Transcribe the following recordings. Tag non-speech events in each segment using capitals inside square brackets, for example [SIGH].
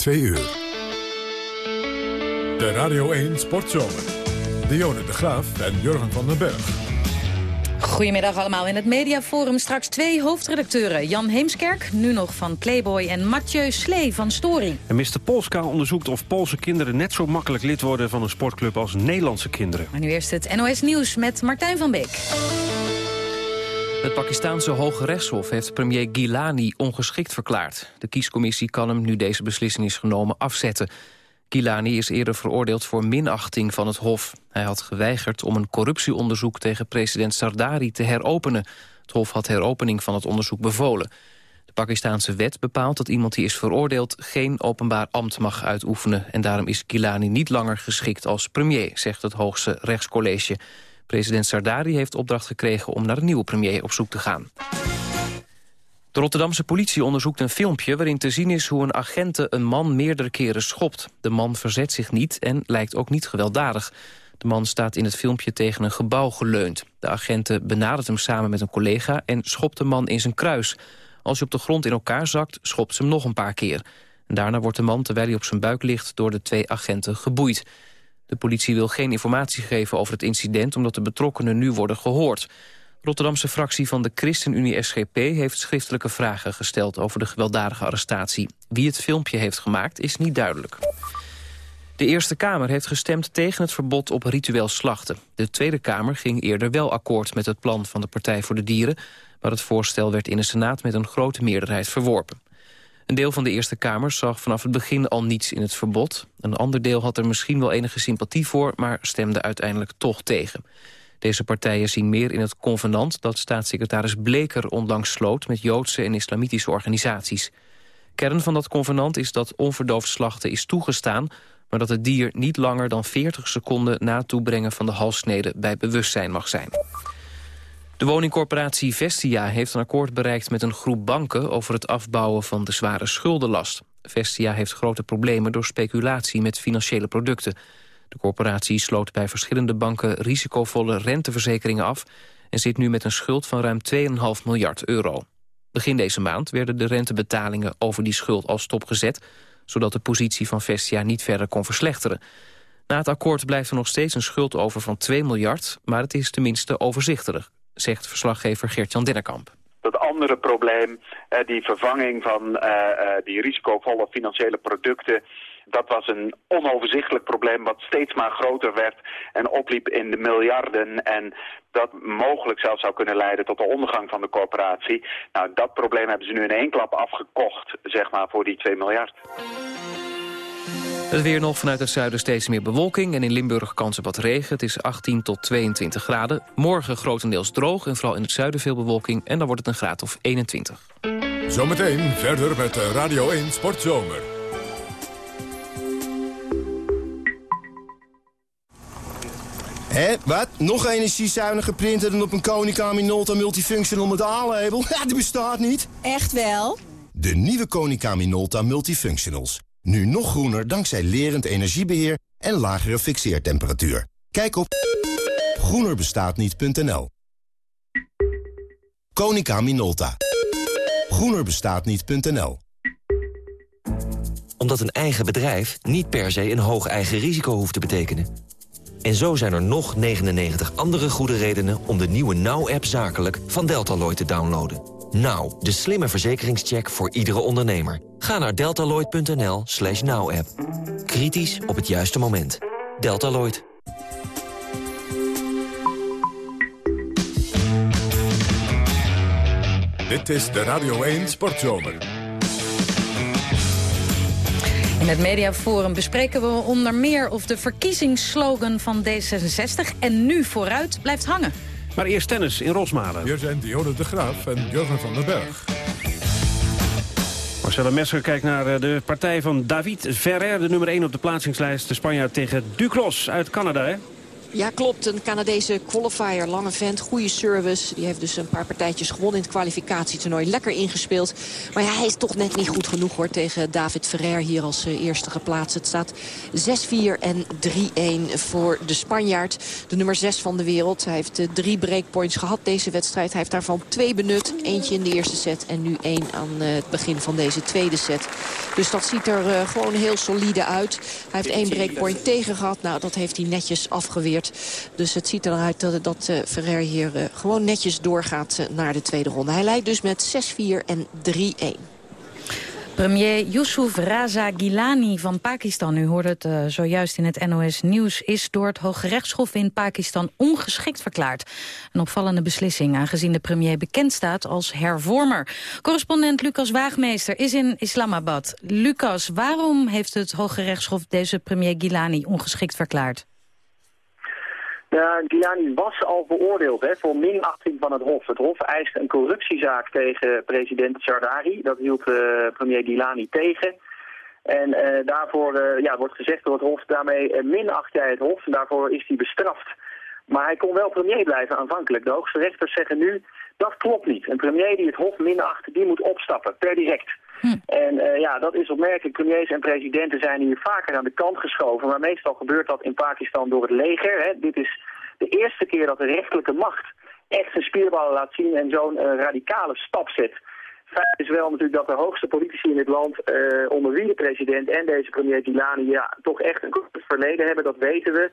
2 uur. De Radio 1 Sportzomer. Dionne de Graaf en Jurgen van den Berg. Goedemiddag allemaal. In het mediaforum straks twee hoofdredacteuren. Jan Heemskerk, nu nog van Playboy, en Mathieu Slee van Story. En Mr. Polska onderzoekt of Poolse kinderen net zo makkelijk lid worden van een sportclub als Nederlandse kinderen. Maar nu eerst het NOS Nieuws met Martijn van Beek. Het Pakistanse Hoge Rechtshof heeft premier Gilani ongeschikt verklaard. De kiescommissie kan hem, nu deze beslissing is genomen, afzetten. Gilani is eerder veroordeeld voor minachting van het Hof. Hij had geweigerd om een corruptieonderzoek tegen president Sardari te heropenen. Het Hof had heropening van het onderzoek bevolen. De Pakistanse wet bepaalt dat iemand die is veroordeeld... geen openbaar ambt mag uitoefenen. En daarom is Gilani niet langer geschikt als premier, zegt het hoogste rechtscollege. President Sardari heeft opdracht gekregen om naar een nieuwe premier op zoek te gaan. De Rotterdamse politie onderzoekt een filmpje waarin te zien is hoe een agente een man meerdere keren schopt. De man verzet zich niet en lijkt ook niet gewelddadig. De man staat in het filmpje tegen een gebouw geleund. De agenten benadert hem samen met een collega en schopt de man in zijn kruis. Als hij op de grond in elkaar zakt, schopt ze hem nog een paar keer. Daarna wordt de man, terwijl hij op zijn buik ligt, door de twee agenten geboeid. De politie wil geen informatie geven over het incident... omdat de betrokkenen nu worden gehoord. Rotterdamse fractie van de ChristenUnie SGP heeft schriftelijke vragen gesteld over de gewelddadige arrestatie. Wie het filmpje heeft gemaakt is niet duidelijk. De Eerste Kamer heeft gestemd tegen het verbod op ritueel slachten. De Tweede Kamer ging eerder wel akkoord met het plan van de Partij voor de Dieren... maar het voorstel werd in de Senaat met een grote meerderheid verworpen. Een deel van de Eerste Kamer zag vanaf het begin al niets in het verbod. Een ander deel had er misschien wel enige sympathie voor... maar stemde uiteindelijk toch tegen. Deze partijen zien meer in het convenant dat staatssecretaris Bleker onlangs sloot met Joodse en islamitische organisaties. Kern van dat convenant is dat onverdoofd slachten is toegestaan, maar dat het dier niet langer dan 40 seconden na het toebrengen van de halssnede bij bewustzijn mag zijn. De woningcorporatie Vestia heeft een akkoord bereikt met een groep banken over het afbouwen van de zware schuldenlast. Vestia heeft grote problemen door speculatie met financiële producten. De corporatie sloot bij verschillende banken risicovolle renteverzekeringen af... en zit nu met een schuld van ruim 2,5 miljard euro. Begin deze maand werden de rentebetalingen over die schuld al stopgezet... zodat de positie van Vestia niet verder kon verslechteren. Na het akkoord blijft er nog steeds een schuld over van 2 miljard... maar het is tenminste overzichtelijk, zegt verslaggever Gert-Jan Dennekamp. Dat andere probleem, eh, die vervanging van eh, eh, die risicovolle financiële producten dat was een onoverzichtelijk probleem wat steeds maar groter werd en opliep in de miljarden en dat mogelijk zelfs zou kunnen leiden tot de ondergang van de corporatie. Nou, dat probleem hebben ze nu in één klap afgekocht, zeg maar, voor die 2 miljard. Het weer nog vanuit het zuiden steeds meer bewolking... en in Limburg kans op wat regen. Het is 18 tot 22 graden. Morgen grotendeels droog en vooral in het zuiden veel bewolking... en dan wordt het een graad of 21. Zometeen verder met Radio 1 Sportzomer. Hé, wat? Nog energiezuinige printer dan op een Konica Minolta Multifunctional met A-label? [LAUGHS] Ja, die bestaat niet. Echt wel? De nieuwe Konica Minolta Multifunctionals. Nu nog groener dankzij lerend energiebeheer en lagere fixeertemperatuur. Kijk op groenerbestaatniet.nl Konica Minolta. Groenerbestaatniet.nl Omdat een eigen bedrijf niet per se een hoog eigen risico hoeft te betekenen. En zo zijn er nog 99 andere goede redenen om de nieuwe Now-app zakelijk van Deltaloid te downloaden. Now, de slimme verzekeringscheck voor iedere ondernemer. Ga naar deltaloid.nl slash now-app. Kritisch op het juiste moment. Deltaloid. Dit is de Radio 1 Sportzomer. In het Mediaforum bespreken we onder meer of de verkiezingsslogan van D66 en nu vooruit blijft hangen. Maar eerst tennis in Rosmalen. Hier zijn Dionne de Graaf en Jurgen van den Berg. Marcella Messer kijkt naar eh, de partij van David Ferrer, de nummer 1 op de plaatsingslijst. De Spanjaard tegen Duclos uit Canada, hè? Ja, klopt. Een Canadese qualifier, lange vent, goede service. Die heeft dus een paar partijtjes gewonnen in het kwalificatietoernooi. Lekker ingespeeld. Maar ja, hij is toch net niet goed genoeg hoor tegen David Ferrer hier als uh, eerste geplaatst. Het staat 6-4 en 3-1 voor de Spanjaard. De nummer 6 van de wereld. Hij heeft uh, drie breakpoints gehad deze wedstrijd. Hij heeft daarvan twee benut. Eentje in de eerste set en nu één aan uh, het begin van deze tweede set. Dus dat ziet er gewoon heel solide uit. Hij heeft één breakpoint tegen gehad. Nou, dat heeft hij netjes afgeweerd. Dus het ziet eruit dat, dat uh, Ferrer hier uh, gewoon netjes doorgaat uh, naar de tweede ronde. Hij leidt dus met 6-4 en 3-1. Premier Yusuf Raza Gilani van Pakistan, u hoorde het zojuist in het NOS Nieuws... is door het Hoge Rechtshof in Pakistan ongeschikt verklaard. Een opvallende beslissing, aangezien de premier bekend staat als hervormer. Correspondent Lucas Waagmeester is in Islamabad. Lucas, waarom heeft het Hoge Rechtshof deze premier Gilani ongeschikt verklaard? Ja, Giuliani was al veroordeeld hè, voor minachting van het Hof. Het Hof eist een corruptiezaak tegen president Zardari. Dat hield uh, premier Giuliani tegen. En uh, daarvoor ja, wordt gezegd door het Hof, daarmee minacht jij het Hof. En daarvoor is hij bestraft. Maar hij kon wel premier blijven aanvankelijk. De hoogste rechters zeggen nu, dat klopt niet. Een premier die het Hof minacht, die moet opstappen, per direct. Hm. En uh, ja, dat is opmerkelijk. Premiers en presidenten zijn hier vaker aan de kant geschoven. Maar meestal gebeurt dat in Pakistan door het leger. Hè. Dit is de eerste keer dat de rechterlijke macht echt zijn spierballen laat zien en zo'n uh, radicale stap zet. Feit is wel natuurlijk dat de hoogste politici in dit land, uh, onder wie de president en deze premier Gilani, ja, toch echt een goed verleden hebben, dat weten we.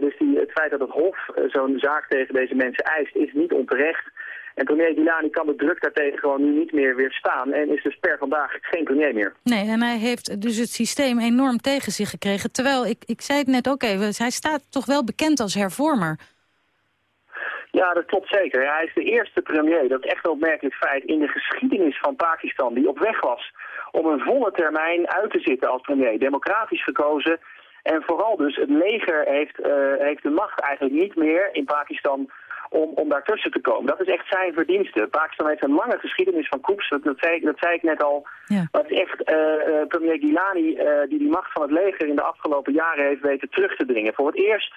Dus die, het feit dat het Hof zo'n zaak tegen deze mensen eist, is niet onterecht. En premier Gilani kan de druk daartegen gewoon nu niet meer weerstaan. En is dus per vandaag geen premier meer. Nee, en hij heeft dus het systeem enorm tegen zich gekregen. Terwijl, ik, ik zei het net ook even, hij staat toch wel bekend als hervormer. Ja, dat klopt zeker. hij is de eerste premier, dat is echt een opmerkelijk feit, in de geschiedenis van Pakistan die op weg was om een volle termijn uit te zitten als premier. Democratisch gekozen. En vooral dus het leger heeft, uh, heeft de macht eigenlijk niet meer in Pakistan om, om daartussen te komen. Dat is echt zijn verdienste. Pakistan heeft een lange geschiedenis van koeps, dat, dat, zei, dat zei ik net al. Ja. Het is echt uh, uh, premier Gilani uh, die die macht van het leger in de afgelopen jaren heeft weten terug te dringen. Voor het eerst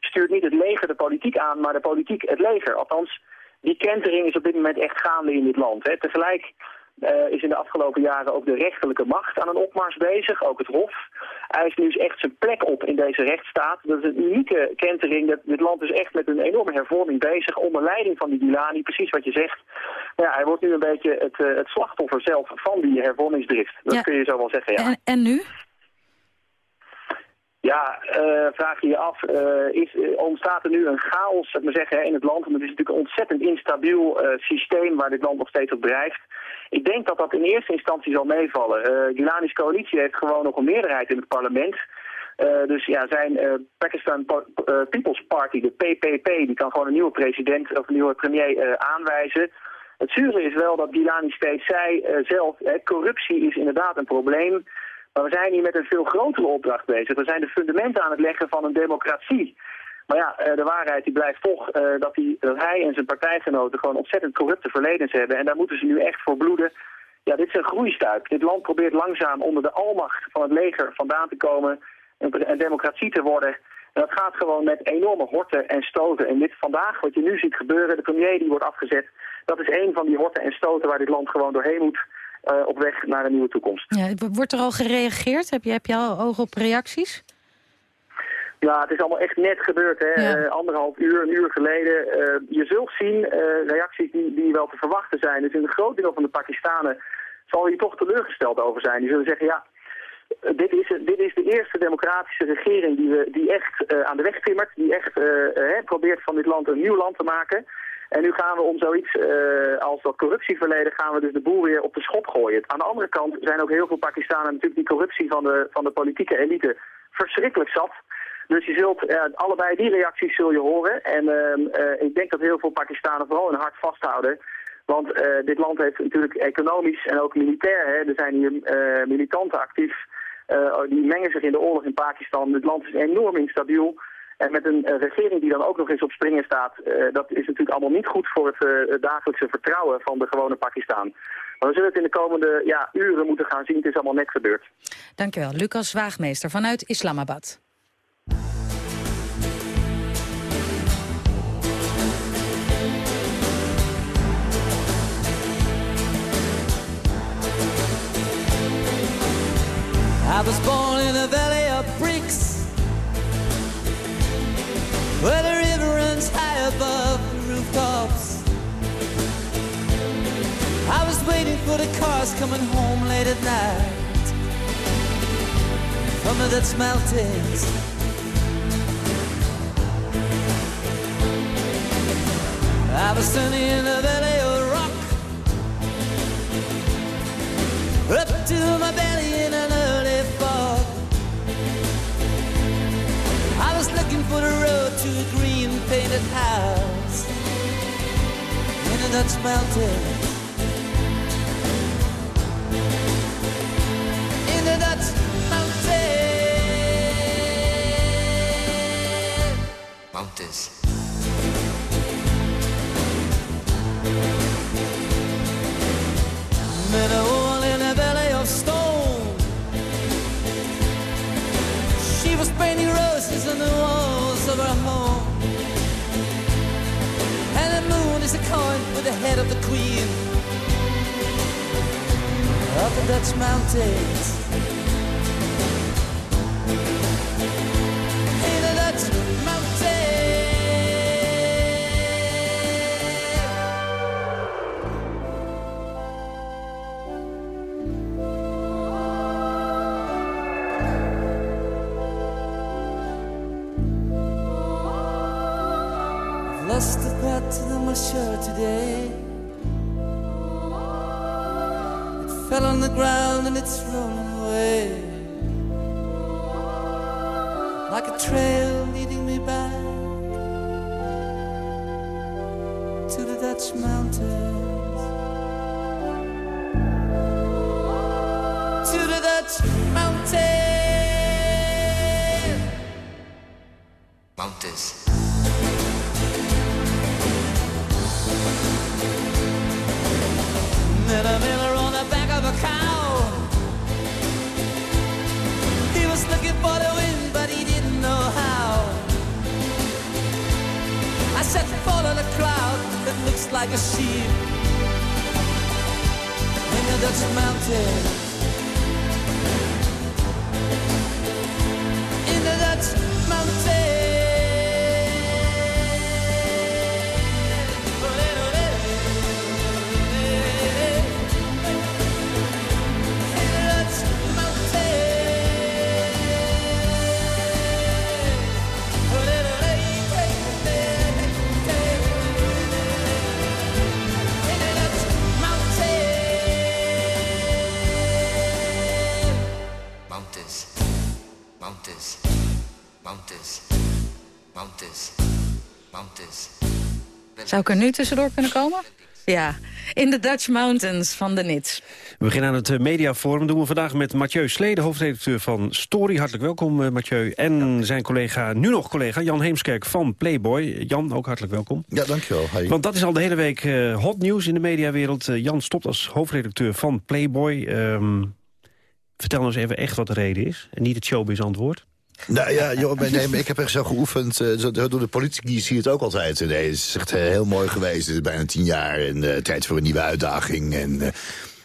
stuurt niet het leger de politiek aan, maar de politiek het leger. Althans, die kentering is op dit moment echt gaande in dit land. Hè. Tegelijk uh, is in de afgelopen jaren ook de rechterlijke macht aan een opmars bezig. Ook het Hof eist nu eens echt zijn plek op in deze rechtsstaat. Dat is een unieke kentering. Dat, dit land is echt met een enorme hervorming bezig onder leiding van die Gilani. Precies wat je zegt. Ja, hij wordt nu een beetje het, uh, het slachtoffer zelf van die hervormingsdrift. Dat ja. kun je zo wel zeggen, ja. En, en nu? Ja, uh, vraag je je af, uh, is, uh, ontstaat er nu een chaos zeg maar zeggen, in het land? Want het is natuurlijk een ontzettend instabiel systeem waar dit land nog steeds op drijft. Ik denk dat dat in eerste instantie zal meevallen. Uh, Gilani's coalitie heeft gewoon nog een meerderheid in het parlement. Dus ja, zijn Pakistan People's Party, de PPP, die kan gewoon een nieuwe president of een nieuwe premier aanwijzen. Het zure is wel dat Gilani steeds zei zelf, corruptie is inderdaad een probleem. Maar we zijn hier met een veel grotere opdracht bezig. We zijn de fundamenten aan het leggen van een democratie. Maar ja, de waarheid die blijft toch uh, dat, die, hij en zijn partijgenoten gewoon ontzettend corrupte verledens hebben. En daar moeten ze nu echt voor bloeden. Ja, dit is een groeistuip. Dit land probeert langzaam onder de almacht van het leger vandaan te komen. en een democratie te worden. En dat gaat gewoon met enorme horten en stoten. En dit vandaag, wat je nu ziet gebeuren, de premier die wordt afgezet. Dat is een van die horten en stoten waar dit land gewoon doorheen moet. Uh, op weg naar een nieuwe toekomst. Ja, wordt er al gereageerd? Heb je, heb je al oog op reacties? Ja, het is allemaal echt net gebeurd, hè. Ja. Uh, anderhalf uur, een uur geleden. Uh, je zult zien reacties die, die wel te verwachten zijn. Dus in een groot deel van de Pakistanen zal hier toch teleurgesteld over zijn. Die zullen zeggen, ja, dit is, dit is de eerste democratische regering die, we, die echt aan de weg timmert. Die echt probeert van dit land een nieuw land te maken. En nu gaan we om zoiets als dat corruptieverleden gaan we dus de boel weer op de schop gooien. Aan de andere kant zijn ook heel veel Pakistanen natuurlijk die corruptie van de, van de politieke elite verschrikkelijk zat. Dus je zult allebei die reacties zul je horen. En uh, ik denk dat heel veel Pakistanen vooral hun hart vasthouden. Want uh, dit land heeft natuurlijk economisch en ook militair. Hè, er zijn hier militanten actief. die mengen zich in de oorlog in Pakistan. Het land is enorm instabiel. En met een eh, regering die dan ook nog eens op springen staat, eh, dat is natuurlijk allemaal niet goed voor het eh, dagelijkse vertrouwen van de gewone Pakistan. Maar we zullen het in de komende ja, uren moeten gaan zien. Het is allemaal net gebeurd. Dankjewel. Lucas Waagmeester vanuit Islamabad. Was born in valley of Where the river runs high above the rooftops. I was waiting for the cars coming home late at night the Dutch mountains. I was standing in a valley of rock Up to my belly in an was looking for the road to a green painted house. In a Dutch mountain. In a Dutch mountain. Mountains. Met of her home. And the moon is a coin with the head of the queen of the Dutch mountains. Lost the pattern of my shirt today. It fell on the ground and it's rolling away. Like a trail leading me back to the Dutch mountains. To the Dutch Zou ik er nu tussendoor kunnen komen? Ja, in de Dutch Mountains van de Nits. We beginnen aan het eh, mediaforum. doen we vandaag met Mathieu Slede, hoofdredacteur van Story. Hartelijk welkom, eh, Mathieu. En zijn collega, nu nog collega, Jan Heemskerk van Playboy. Jan, ook hartelijk welkom. Ja, dankjewel. Hi. Want dat is al de hele week eh, hot nieuws in de mediawereld. Jan stopt als hoofdredacteur van Playboy. Ehm, vertel nou eens even echt wat de reden is. En niet het showbiz antwoord. Nou ja, joh, nee, maar ik heb echt zo geoefend. eh, Zo, door de politici zie je het ook altijd. Nee, het is echt eh, heel mooi geweest. Het is bijna tien jaar en eh, tijd voor een nieuwe uitdaging. En dat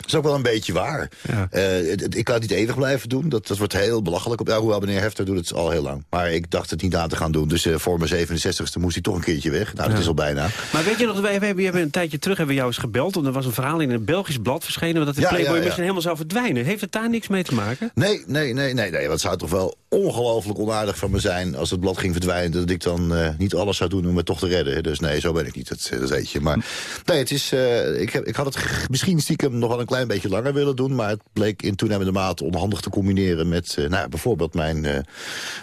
is ook wel een beetje waar. Ja. Het- het- ik kan het niet eeuwig blijven doen. Dat, dat wordt heel belachelijk. Op, ja, hoewel meneer Hefter doet het al heel lang. Maar ik dacht het niet aan te gaan doen. Dus voor mijn 67ste moest hij toch een keertje weg. Nou, dat Ja. is al bijna. Maar weet je nog, wij, wij, wij hebben een tijdje terug hebben we jou eens gebeld. Want er was een verhaal in een Belgisch blad verschenen... dat de Playboy misschien helemaal zou verdwijnen. Heeft het daar niks mee te maken? Nee, nee, nee, nee, nee. Het zou toch wel ongelooflijk onaardig van me zijn... als het blad ging verdwijnen, dat ik dan eh, niet alles zou doen om het toch te redden. Dus nee, zo ben ik niet, dat, dat weet je. Maar nee, het is, eh, ik, heb, ik had het misschien stiekem nog wel een klein beetje langer willen doen... maar het bleek in toenemende mate onhandig te combineren met... eh, nou, bijvoorbeeld mijn,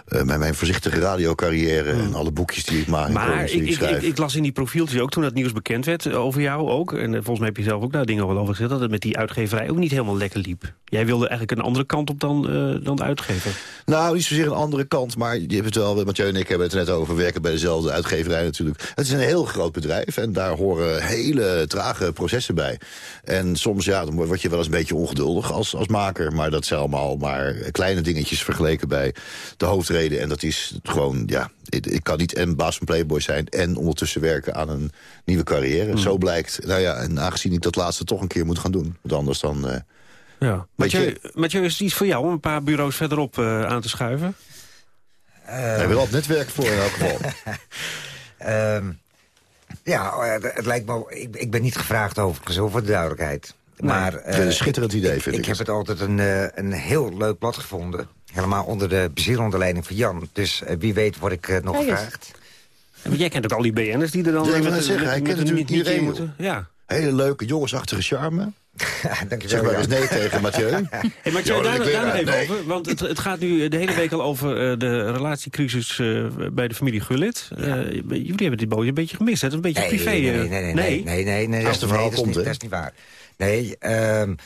mijn, mijn voorzichtige radiocarrière... en alle boekjes die ik maak en Maar die ik, ik ik, schrijf. ik, ik las in die profieltjes ook toen dat nieuws bekend werd over jou ook. En volgens mij heb je zelf ook daar dingen over gezegd. Dat het met die uitgeverij ook niet helemaal lekker liep. Jij wilde eigenlijk een andere kant op dan, dan de uitgever. Nou, niet zozeer een andere kant, maar je hebt het wel, Mathieu en ik hebben het er net over, we werken bij dezelfde uitgeverij natuurlijk. Het is een heel groot bedrijf en daar horen hele trage processen bij. En soms, ja, dan word je wel eens een beetje ongeduldig als, als maker, maar dat zijn allemaal maar kleine dingetjes vergeleken bij de hoofdreden. En dat is gewoon, ja, ik, ik kan niet en baas van Playboy zijn en ondertussen werken aan een nieuwe carrière. Zo blijkt, nou ja, en aangezien ik dat laatste toch een keer moet gaan doen, want anders dan... eh, Ja. Mathieu, Mathieu, is het iets voor jou om een paar bureaus verderop uh, aan te schuiven? Uh, Hij wil op netwerk voor in elk geval. um, [LAUGHS] ja, eh, het lijkt me... Ik, ik ben niet gevraagd overigens, voor de duidelijkheid. Nee, maar, uh, een schitterend idee, vind ik. Ik heb het altijd een, uh, een heel leuk blad gevonden. Helemaal onder de bezielende leiding van Jan. Dus uh, wie weet word ik nog gevraagd. Ja, jij kent ook al die BN'ers die er dan... Ja, ik met, zeggen, hij kent natuurlijk iedereen. Moeten. Ja. Hele leuke, jongensachtige charme. [LAUGHS] Dankjewel, zeg maar eens nee tegen Mathieu. [LAUGHS] Hey, Mathieu, daar, daar nog even nee. over. Want het, het, gaat nu de hele week al over uh, de relatiecrisis uh, bij de familie Gullit. Uh, ja. jullie hebben die boot een beetje gemist. Het is een beetje nee, privé. Nee, nee, nee. nee, nee, nee, nee Als de verhaal nee, komt, dat, is niet, dat is niet waar. Nee, um,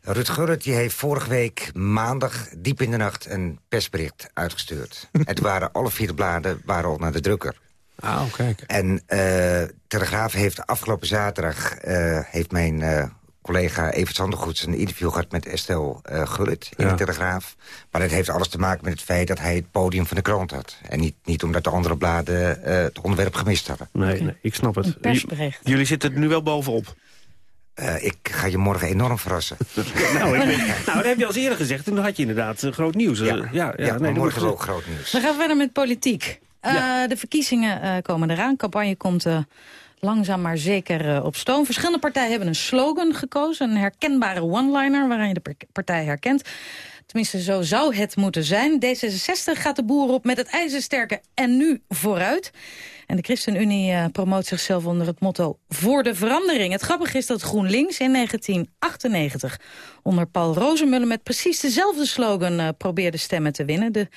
Ruud Gullit die heeft vorige week maandag diep in de nacht een persbericht uitgestuurd. [LAUGHS] en toen waren alle vier de bladen waren al naar de drukker. Ah, oh, kijk. En uh, Telegraaf heeft afgelopen zaterdag... Uh, heeft mijn uh, collega Evert Zandergoeds een interview gehad met Estelle uh, Gullit in ja. de Telegraaf. Maar dat heeft alles te maken met het feit dat hij het podium van de krant had. En niet, niet omdat de andere bladen uh, het onderwerp gemist hadden. Nee, nee ik snap het. Jullie zitten er nu wel bovenop. Uh, ik ga je morgen enorm verrassen. [LAUGHS] nou, ik ben, nou, dat heb je al eerder gezegd. Toen had je inderdaad uh, groot nieuws. Ja, ja, ja, ja nee, morgen is ook groot nieuws. Dan gaan we verder met politiek. Ja. De verkiezingen komen eraan. Campagne komt langzaam maar zeker op stoom. Verschillende partijen hebben een slogan gekozen. Een herkenbare one-liner waarin je de partij herkent. Tenminste, zo zou het moeten zijn. D66 gaat de boer op met het ijzersterke en nu vooruit. En de ChristenUnie promoot zichzelf onder het motto voor de verandering. Het grappige is dat GroenLinks in 1998 onder Paul Rozemuller met precies dezelfde slogan probeerde stemmen te winnen. De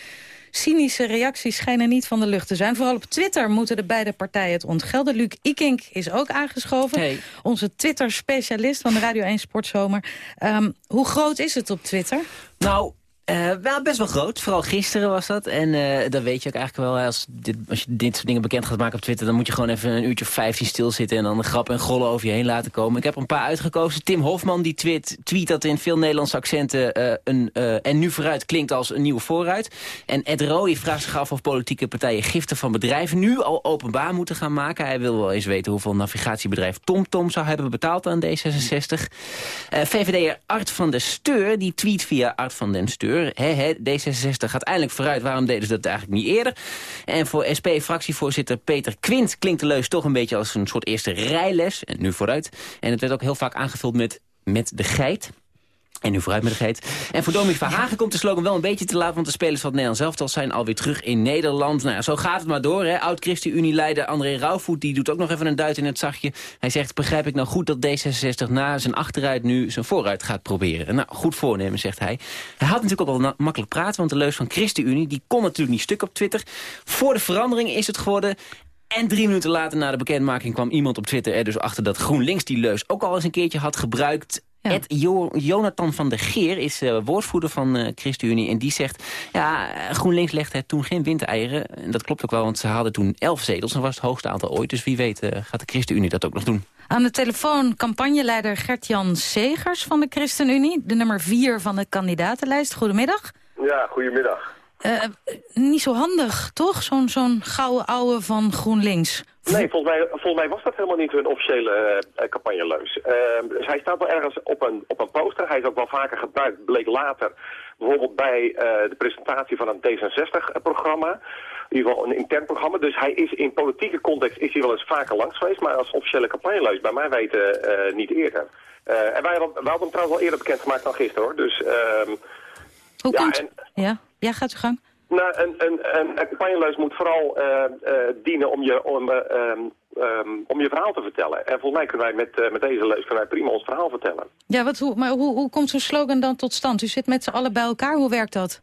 cynische reacties schijnen niet van de lucht te zijn. Vooral op Twitter moeten de beide partijen het ontgelden. Luc Ikink is ook aangeschoven. Hey. Onze Twitter-specialist van de Radio 1 Sportzomer. Um, hoe groot is het op Twitter? Nou, uh, wel best wel groot. Vooral gisteren was dat. En uh, dan weet je ook eigenlijk wel, als, dit, als je dit soort dingen bekend gaat maken op Twitter... dan moet je gewoon even een uurtje of 15 stilzitten... en dan de grap en gollen over je heen laten komen. Ik heb een paar uitgekozen. Tim Hofman die tweet, tweet dat in veel Nederlandse accenten... Uh, een en nu vooruit klinkt als een nieuwe vooruit. En Ed Rooij vraagt zich af of politieke partijen giften van bedrijven... nu al openbaar moeten gaan maken. Hij wil wel eens weten hoeveel navigatiebedrijf TomTom Tom zou hebben betaald aan D66. VVD'er Art van der Steur, die tweet via Art van den Steur... He, he, D66 gaat eindelijk vooruit. Waarom deden ze dat eigenlijk niet eerder? En voor SP-fractievoorzitter Peter Quint klinkt de leus toch een beetje als een soort eerste rijles. En nu vooruit. En het werd ook heel vaak aangevuld met, met de geit. En nu vooruit met de geit. En voor Dominic Verhagen komt de slogan wel een beetje te laat... want de spelers van het Nederlands elftal zijn alweer terug in Nederland. Nou ja, zo gaat het maar door. Oud-ChristenUnie-leider André Rauwvoet die doet ook nog even een duit in het zachtje. Hij zegt, begrijp ik nou goed dat D66 na zijn achteruit... nu zijn vooruit gaat proberen? Nou, goed voornemen, zegt hij. Hij had natuurlijk ook wel makkelijk praten... want de leus van ChristenUnie die kon natuurlijk niet stuk op Twitter. Voor de verandering is het geworden... En drie minuten later na de bekendmaking kwam iemand op Twitter er dus achter dat GroenLinks die leus ook al eens een keertje had gebruikt. Ja. Ed jo Jonathan van der Geer is uh, woordvoerder van uh, ChristenUnie. En die zegt, ja, GroenLinks legde het toen geen windeieren. En dat klopt ook wel, want ze hadden toen elf zetels. En was het hoogste aantal ooit. Dus wie weet uh, gaat de ChristenUnie dat ook nog doen. Aan de telefoon campagneleider Gert-Jan Segers van de ChristenUnie. De nummer vier van de kandidatenlijst. Goedemiddag. Ja, goedemiddag. Uh, niet zo handig, toch? Zo'n zo'n gouden ouwe van GroenLinks. Nee, volgens mij, volgens mij was dat helemaal niet hun officiële uh, campagneleus. Uh, hij staat wel ergens op een, op een poster. Hij is ook wel vaker gebruikt, bleek later. Bijvoorbeeld bij de presentatie van een D66-programma. In ieder geval een intern programma. Dus hij is in politieke context is hij wel eens vaker langs geweest. Maar als officiële campagneleus, bij mij weten, niet eerder. en wij, wij hadden hem trouwens al eerder bekendgemaakt dan gisteren, hoor. Dus... ehm Hoe komt... En, ja. Ja, gaat uw gang. Nou, een, een, moet vooral uh, uh, dienen om je, om, uh, um, om je verhaal te vertellen. En volgens mij kunnen wij met, met deze leus kunnen wij prima ons verhaal vertellen. Ja, wat, hoe, maar hoe, hoe komt zo'n slogan dan tot stand? U zit met z'n allen bij elkaar, hoe werkt dat?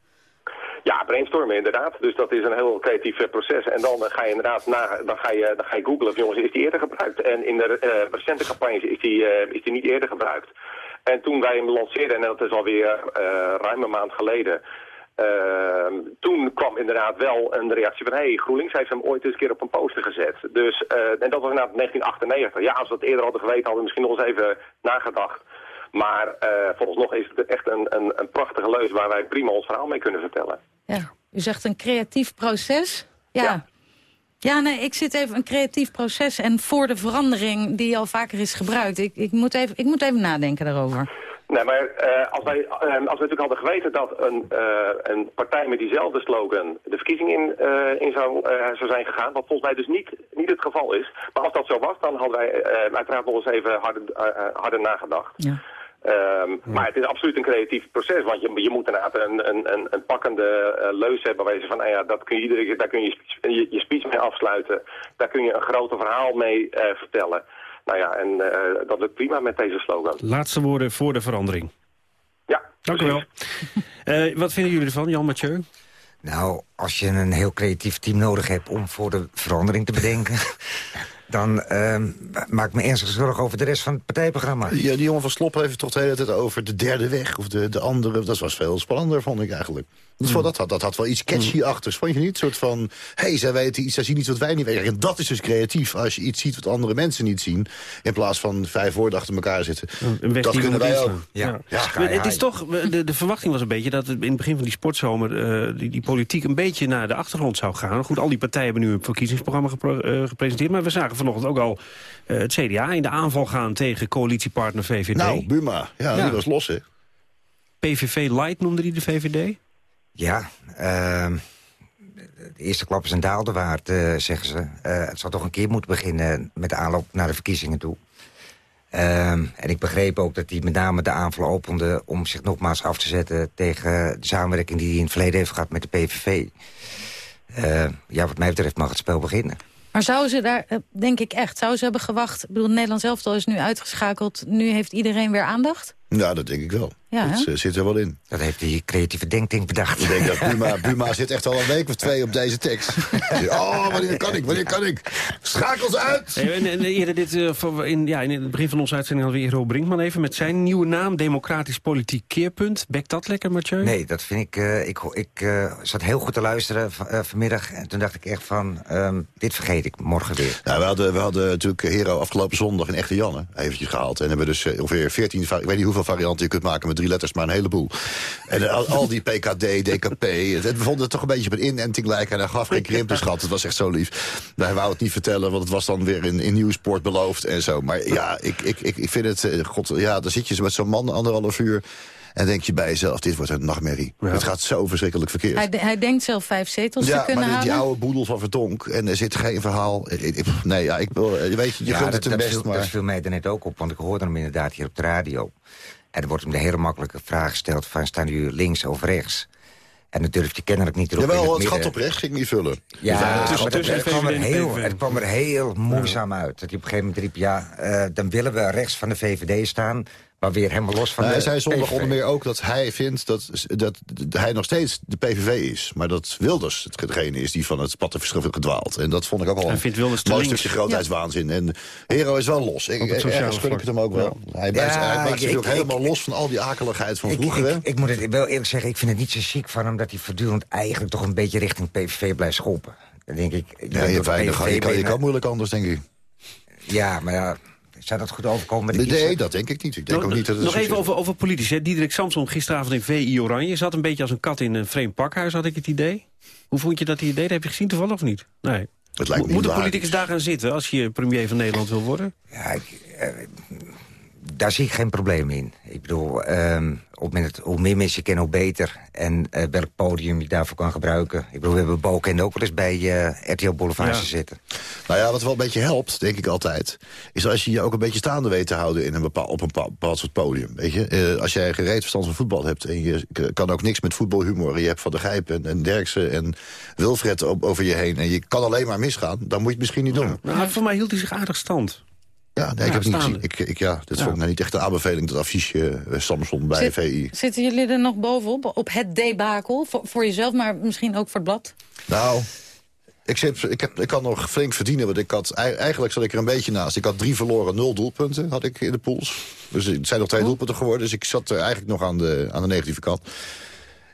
Ja, brainstormen inderdaad. Dus dat is een heel creatief proces. En dan ga je inderdaad na, dan ga je, dan ga je googlen of jongens, is die eerder gebruikt? En in de recente campagnes is die, is die niet eerder gebruikt. En toen wij hem lanceerden, en dat is alweer ruim een maand geleden... Uh, toen kwam inderdaad wel een reactie van... hé, hey, GroenLinks heeft hem ooit eens een keer op een poster gezet. Dus, uh, en dat was inderdaad 1998. Ja, als we het eerder hadden geweten, hadden we misschien nog eens even nagedacht. Maar uh, volgens nog is het echt een, een, een prachtige leus... waar wij prima ons verhaal mee kunnen vertellen. Ja, u zegt een creatief proces. Ja. ja. Ja, nee, ik zit even een creatief proces en voor de verandering die al vaker is gebruikt. Ik, ik, moet, even, ik moet even nadenken daarover. Nee, maar uh, als, wij, uh, als we natuurlijk hadden geweten dat een, uh, een partij met diezelfde slogan de verkiezing in, in zou, zou zijn gegaan, wat volgens mij dus niet, niet het geval is. Maar als dat zo was, dan hadden wij uiteraard nog eens even harder, harder nagedacht. Ja. Um, Maar het is absoluut een creatief proces, want je, je moet inderdaad een, een, een, een pakkende leus hebben waar je zegt van, nou ja, dat kun je iedere, daar kun je je, je speech mee afsluiten. Daar kun je een groter verhaal mee vertellen. Nou ja, en uh, dat lukt prima met deze slogan. Laatste woorden voor de verandering. Ja, Dank u wel. uh, wat vinden jullie ervan, Jan Mathieu? Nou, als je een heel creatief team nodig hebt om voor de verandering te bedenken... [LAUGHS] dan uh, maak ik me ernstig zorgen over de rest van het partijprogramma. Ja, die jongen van Slop heeft toch de hele tijd over de derde weg... of de, de andere, dat was veel spannender, vond ik eigenlijk. Dat, mm. dat, had, dat had wel iets catchy mm. achter. Vond je niet? Een soort van, hé, hey, zij weten iets, zij zien iets wat wij niet weten. En dat is dus creatief, als je iets ziet wat andere mensen niet zien... in plaats van vijf woorden achter elkaar zitten. dat kunnen wij ook. Ja. Ja. het is toch, de, de verwachting was een beetje dat het in het begin van die sportzomer... Uh, die, die politiek een beetje naar de achtergrond zou gaan. Goed, al die partijen hebben nu een verkiezingsprogramma uh, gepresenteerd... maar we zagen vanochtend ook al uh, het CDA in de aanval gaan tegen coalitiepartner VVD. Nou, Buma, ja, ja. die was los, hè. PVV Light noemde die de VVD? Ja, uh, de eerste klap is een daalde waard, uh, zeggen ze. Uh, het zal toch een keer moeten beginnen met de aanloop naar de verkiezingen toe. Uh, en ik begreep ook dat hij met name de aanval opende... om zich nogmaals af te zetten tegen de samenwerking... die hij in het verleden heeft gehad met de PVV. Uh, ja, wat mij betreft mag het spel beginnen. Maar zouden ze daar, denk ik echt, zouden ze hebben gewacht... Ik bedoel, Nederland zelf is nu uitgeschakeld. Nu heeft iedereen weer aandacht? Ja, dat denk ik wel. Ja, dat uh, zit er wel in. Dat heeft die creatieve denktank bedacht. Ik denk dat [LAUGHS] Buma, Buma zit echt al een week of twee op deze tekst. [LAUGHS] oh, wanneer kan ik, wanneer kan ik? Schakels uit! en, eerder dit, uh, in, ja, in het begin van onze uitzending alweer Hero Brinkman even... met zijn nieuwe naam, Democratisch Politiek Keerpunt. Bekt dat lekker, Mathieu? Nee, dat vind ik... Uh, ik ik zat heel goed te luisteren vanmiddag. En toen dacht ik echt van, um, dit vergeet ik morgen weer. Nou, we hadden, we hadden natuurlijk Hero afgelopen zondag een echte Janne eventjes gehaald. En hebben dus ongeveer 14, ik weet niet hoeveel varianten je kunt maken met drie letters, maar een heleboel. En al, al die PKD, DKP, het, we vonden het toch een beetje op een inenting lijken. En hij gaf geen krimpenschat, het was echt zo lief. Hij wou het niet vertellen, want het was dan weer in, in Nieuwsport beloofd en zo. Maar ja, ik, ik, ik, ik vind het, eh, god, ja, dan zit je met zo'n man anderhalf uur... En denk je bij jezelf, dit wordt een nachtmerrie. Het gaat zo verschrikkelijk verkeerd. Hij, hij denkt zelf vijf zetels ja, te kunnen maar halen. die oude boedel van Verdonk. En er zit geen verhaal. Nee, ja, ik, weet je, je ja, kunt het dat, best, viel, maar... Dat viel mij er net ook op, want ik hoorde hem inderdaad hier op de radio. En er wordt hem de hele makkelijke vraag gesteld van... staan jullie links of rechts? En dan durft je kennelijk niet erop Jawel, in het, het gat op rechts ging niet vullen. Ja, dus het, het, kwam er heel, het kwam er heel moeizaam uit. Dat hij op een gegeven moment riep... ja, uh, dan willen we rechts van de VVD staan maar weer helemaal los van nou, de Hij zei zondag onder meer ook dat hij vindt dat, dat, hij nog steeds de PVV is. Maar dat Wilders hetgene is die van het pad is gedwaald. En dat vond ik ook al hij een mooi stukje grootheidswaanzin. Ja. En Hero is wel los. Ik, ergens gun ik het hem ook wel. Ja. Hij, blijft, ja, hij maakt zich ook helemaal los van al die akeligheid van vroeger. Ik, ik, ik, moet het wel eerlijk zeggen, ik vind het niet zo chic van hem... dat hij voortdurend eigenlijk toch een beetje richting PVV blijft schoppen. Dan denk ik... Ja, je, weinig, je, kan, je kan moeilijk anders, denk ik. Ja, maar ja, zou dat goed overkomen met de Nee, dat denk ik niet. Ik denk nog, ook niet dat het nog even over, over politici. Diederik Samson gisteravond in VI Oranje. Zat een beetje als een kat in een vreemd pakhuis, had ik het idee. Hoe vond je dat idee? Dat heb je gezien toevallig of niet? Nee. Het lijkt Moet de politicus daar gaan zitten als je premier van Nederland wil worden? Ja, ik, eh, daar zie ik geen probleem in. Ik bedoel, um, op het, hoe meer mensen je kennen, hoe beter. En uh, welk podium je daarvoor kan gebruiken. Ik bedoel, we hebben Balken ook wel eens bij uh, RTL Boulevard ja. zitten. Nou ja, wat wel een beetje helpt, denk ik altijd... is als je je ook een beetje staande weet te houden in een bepaald, op een bepaald soort podium. Weet je? Uh, als jij gereed verstand van voetbal hebt... en je kan ook niks met voetbalhumor... je hebt Van der Gijpen en, en Derksen en Wilfred op, over je heen... en je kan alleen maar misgaan, dan moet je het misschien niet doen. Ja. Nou, voor mij hield hij zich aardig stand. Ja, nee, ik heb niet gezien. Ik, ik, ja, dit ja. vond ik nou niet echt de aanbeveling, dat affiche uh, Samson bij Zit, VI. Zitten jullie er nog bovenop, op het debakel? Voor, voor jezelf, maar misschien ook voor het blad? Nou, ik, zit, ik, heb, ik kan nog flink verdienen, want ik had, eigenlijk zat ik er een beetje naast. Ik had drie verloren, nul doelpunten had ik in de pools. Dus het zijn nog twee oh. doelpunten geworden, dus ik zat er eigenlijk nog aan de, aan de negatieve kant.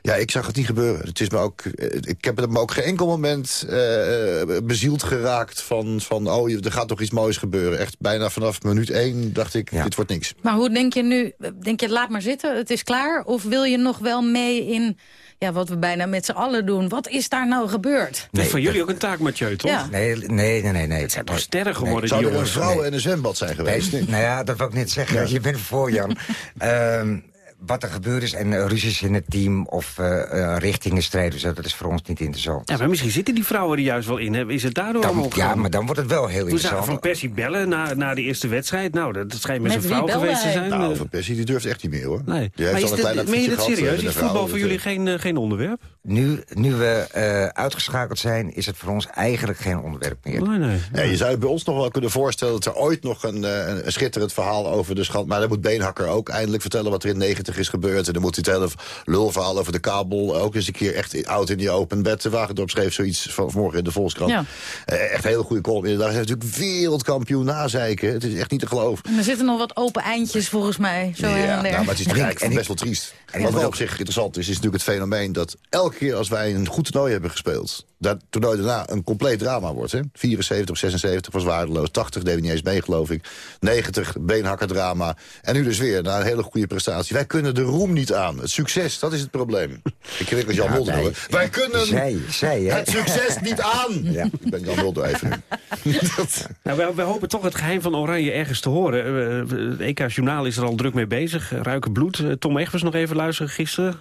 Ja, ik zag het niet gebeuren. Het is me ook, eh, ik heb het me ook geen enkel moment uh, bezield geraakt van, van... oh, er gaat toch iets moois gebeuren. Echt bijna vanaf minuut één dacht ik, dit wordt niks. Maar hoe denk je nu? Denk je, laat maar zitten, het is klaar? Of wil je nog wel mee in ja, wat we bijna met z'n allen doen. Wat is daar nou gebeurd? Nee, voor jullie ook een taak, Mathieu, toch? Ja. Nee, nee, nee, nee. Het zijn toch sterren geworden, nee. die jongens? Zou een vrouw en een zwembad zijn geweest? Nee, nou ja, dat wil ik niet zeggen. Je bent voor, Jan. um, [LAUGHS] wat er gebeurd is en uh, ruzies in het team of uh, uh, richtingen strijden, dat is voor ons niet interessant. Ja, maar misschien zitten die vrouwen er juist wel in. Is het daardoor dan, allemaal Ja, maar dan wordt het wel heel Toen interessant. Toen Van Persie bellen na, na de eerste wedstrijd. Nou, dat, dat schijnt met, met zijn vrouw geweest te zijn. Nou, Van Persie die durft echt niet meer, hoor. Nee. Die heeft maar al een klein meen je dat serieus? Is voetbal voor jullie geen, geen onderwerp? Nu, nu we uh, uitgeschakeld zijn, is het voor ons eigenlijk geen onderwerp meer. Nee, nee. nee je zou je bij ons nog wel kunnen voorstellen... dat er ooit nog een, een, een schitterend verhaal over de schand... maar dan moet Beenhakker ook eindelijk vertellen wat er in 90 is gebeurd. En dan moet hij het hele lulverhaal over de kabel ook eens een keer echt oud in die open bed. Wagendorp schreef zoiets van vanmorgen in de Volkskrant. Ja. Uh, echt een hele goede column. Inderdaad, hij is natuurlijk wereldkampioen nazeiken. Het is echt niet te geloven. En er zitten nog wat open eindjes volgens mij. Zo ja, en nou, maar het is eigenlijk best wel triest. En wat wel op zich interessant is, is natuurlijk het fenomeen... dat elke keer als wij een goed toernooi hebben gespeeld... dat toernooi daarna een compleet drama wordt. Hè? 74, 76 was waardeloos. 80 deed we niet eens mee, geloof ik. 90, beenhakker drama. En nu dus weer, na een hele goede prestatie. Wij kunnen de roem niet aan. Het succes, dat is het probleem. Ik kreeg als Jan Ja, Mulder. wij- hoor. Wij kunnen Zij, zij, hè? het succes niet aan. [LAUGHS] Ja. Ik ben Jan Mulder even [LAUGHS] Nou, wij, wij hopen toch het geheim van Oranje ergens te horen. Eh, Het EK Journaal is er al druk mee bezig. Ruiken bloed. Eh, Tom Egbers nog even luisteren gisteren.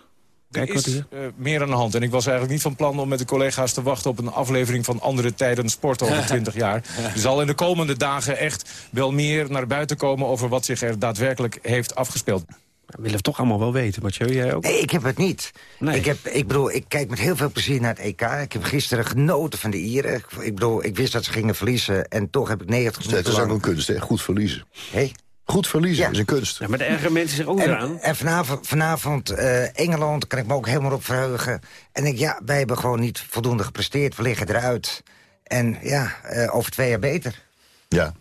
Kijk er wat is hier. eh, meer aan de hand. En ik was eigenlijk niet van plan om met de collega's te wachten... op een aflevering van Andere Tijden Sport over [LAUGHS] 20 jaar. Er zal in de komende dagen echt wel meer naar buiten komen... over wat zich er daadwerkelijk heeft afgespeeld. We willen het toch allemaal wel weten, Mathieu. Jij ook? Nee, ik heb het niet. Nee. Ik, heb, ik bedoel, ik kijk met heel veel plezier naar het EK. Ik heb gisteren genoten van de Ieren. Ik, bedoel, ik wist dat ze gingen verliezen. En toch heb ik 90 Het minuten is ook een kunst, hè? Goed verliezen. Hé? Goed verliezen Ja. is een kunst. Ja, maar de ergeren mensen zich ook En, eraan. en vanavond, vanavond eh, Engeland kan ik me ook helemaal op verheugen. En ik, ja, wij hebben gewoon niet voldoende gepresteerd. We liggen eruit. En ja, eh, over twee jaar beter. Ja.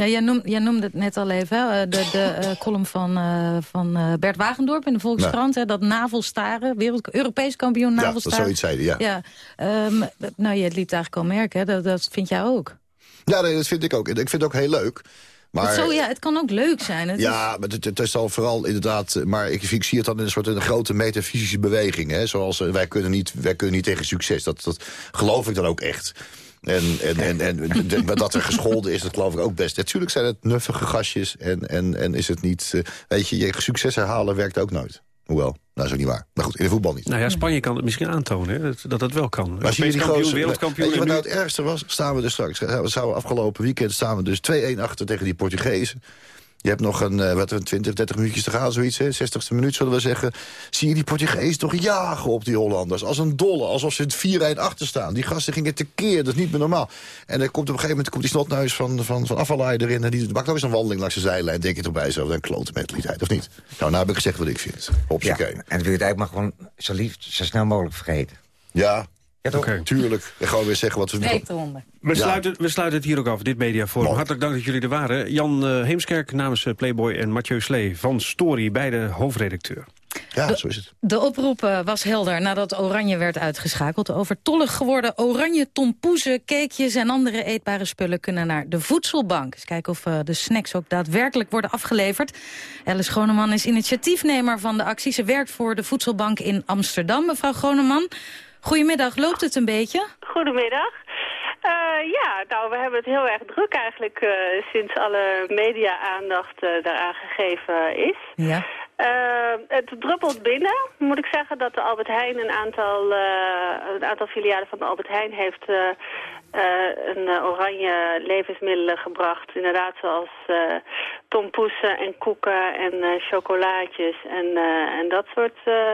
Ja, jij, noem, jij noemde het net al even, hè, de, de eh, column van, eh, van eh, Bert Wagendorp in de Volkskrant. Hè, dat navelstaren, wereld, Europees kampioen Ja, dat navelstaren. zoiets zei hij, ja. ja ehm, nou, je liet het eigenlijk al merken, hè, dat, dat vind jij ook. Ja, nee, dat vind ik ook. Ik vind het ook heel leuk. Maar, Zo, ja, het kan ook leuk zijn. Het ja, maar het, het is al vooral inderdaad... eh, Maar ik, ik zie het dan in een soort een grote metafysische beweging. Hè? Zoals eh, wij, kunnen niet, wij kunnen niet tegen succes. Dat, dat geloof ik dan ook echt. En, en, en, en dat er gescholden is, dat geloof ik ook best. Natuurlijk zijn het nuffige gastjes. En, en, en is het niet... eh, weet je, je succes herhalen werkt ook nooit. Hoewel, dat is ook niet waar. Maar goed, in de voetbal niet. Nou ja, Spanje kan het misschien aantonen, hè, dat, dat wel kan. Maar zie je die grote wereldkampioen. Weet je wat en nou nu- het ergste was? Staan we dus straks. We zouden afgelopen weekend staan we dus 2-1 achter tegen die Portugezen. Je hebt nog een, eh, wat, een 20, 30 minuutjes te gaan, zoiets, hè? 60ste minuut zullen we zeggen. Zie je die Portugezen toch jagen op die Hollanders? Als een dolle, alsof ze het 4-1 achter staan. Die gasten gingen tekeer, dat is niet meer normaal. En dan komt op een gegeven moment komt die snotneus van, van, van Afvalai erin... en die maakt ook eens een wandeling langs de zijlijn. Denk je toch bij zo, dan klote mentaliteit, of niet? Nou, nou heb ik gezegd wat ik vind. Op Ja, en dan wil je het eigenlijk maar gewoon zo lief, zo snel mogelijk vergeten. Ja, Ja, toch? Oké. tuurlijk. En gewoon weer zeggen wat we... Eronder. We, Ja. sluiten, we sluiten het hier ook af, dit mediaforum. Mooi. Hartelijk dank dat jullie er waren. Jan eh, Heemskerk namens eh, Playboy en Mathieu Slee van Story, beide hoofdredacteur. Ja, zo is het. De oproep eh, was helder nadat Oranje werd uitgeschakeld. Overtollig geworden oranje tompoezen, cakejes en andere eetbare spullen... kunnen naar de voedselbank. Eens kijken of de snacks ook daadwerkelijk worden afgeleverd. Alice Groneman is initiatiefnemer van de actie. Ze werkt voor de voedselbank in Amsterdam. Mevrouw Groneman, goedemiddag. Loopt het een beetje? Goedemiddag. Eh, ja, nou, we hebben het heel erg druk eigenlijk eh, sinds alle media-aandacht eh, daaraan gegeven is. Ja. Het druppelt binnen, moet ik zeggen, dat de Albert Heijn een aantal, een aantal filialen van de Albert Heijn heeft een eh, oranje levensmiddelen gebracht. Inderdaad, zoals eh tompoesen en koeken en eh, chocolaatjes en, eh, en dat soort. eh.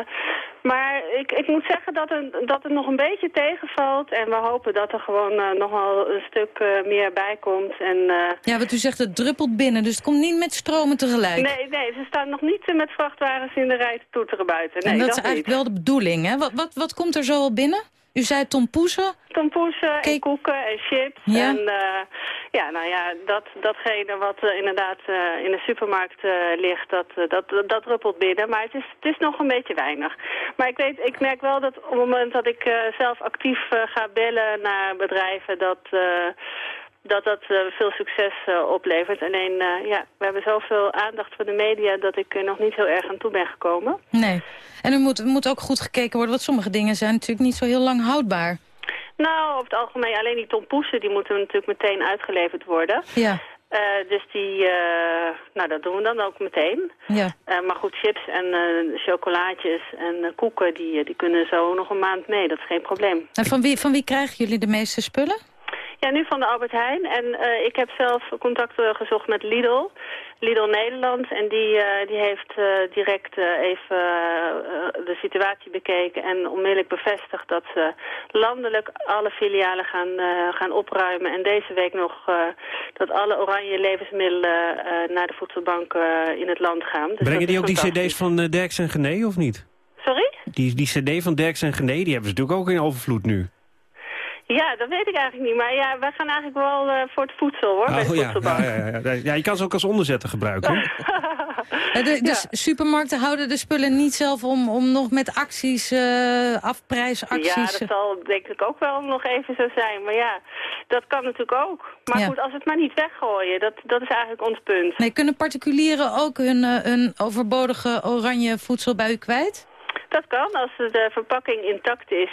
maar ik, ik moet zeggen dat, er, dat het nog een beetje tegenvalt en we hopen dat er gewoon eh, nog wel een stuk eh, meer bij komt. En, eh, Ja, want u zegt het druppelt binnen, dus het komt niet met stromen tegelijk. Nee, nee, ze staan nog niet met vrachtwagens in de rij te toeteren buiten. Nee, en dat, dat is eigenlijk niet. wel de bedoeling, hè? Wat, wat, wat komt er zo al binnen? U zei tompoesen. Tompoesen en koeken en chips. Ja. En, eh, Ja, nou ja, dat, datgene wat uh, inderdaad uh, in de supermarkt uh, ligt, dat, dat, dat druppelt binnen. Maar het is, het is nog een beetje weinig. Maar ik, weet, ik merk wel dat op het moment dat ik zelf actief ga bellen naar bedrijven... dat dat dat veel succes oplevert. Alleen, ja, we hebben zoveel aandacht van de media... dat ik er nog niet heel erg aan toe ben gekomen. Nee. En er moet, er moet ook goed gekeken worden... want sommige dingen zijn natuurlijk niet zo heel lang houdbaar. Nou, over het algemeen alleen die tompoesen, die moeten natuurlijk meteen uitgeleverd worden. Ja. Uh, dus die, uh, nou dat doen we dan ook meteen. Ja. Uh, maar goed, chips en chocolaatjes en koeken, die, die kunnen zo nog een maand mee. Dat is geen probleem. En van wie, van wie krijgen jullie de meeste spullen? Nu van de Albert Heijn. En uh, ik heb zelf contact gezocht met Lidl. Lidl Nederland. En die, uh, die heeft uh, direct even de situatie bekeken. En onmiddellijk bevestigd dat ze landelijk alle filialen gaan, gaan opruimen. En deze week nog dat alle oranje levensmiddelen naar de voedselbank in het land gaan. Dus Brengen die ook die cd's van Derks en Gené of niet? Sorry? Die, die cd van Derks en Gené, die hebben ze natuurlijk ook in overvloed nu. Ja, dat weet ik eigenlijk niet. Maar ja, wij gaan eigenlijk wel uh, voor het voedsel, hoor, oh, bij de ja, voedselbank. Ja, ja, ja, ja, je kan ze ook als onderzetter gebruiken. [LAUGHS] de, de ja. supermarkten houden de spullen niet zelf om, om nog met acties, uh, afprijsacties... Ja, dat zal denk ik ook wel nog even zo zijn. Maar ja, dat kan natuurlijk ook. Maar goed, als we het maar niet weggooien, dat, dat is eigenlijk ons punt. Nee, kunnen particulieren ook hun, uh, hun overbodige oranje voedsel bij u kwijt? Dat kan. Als de verpakking intact is,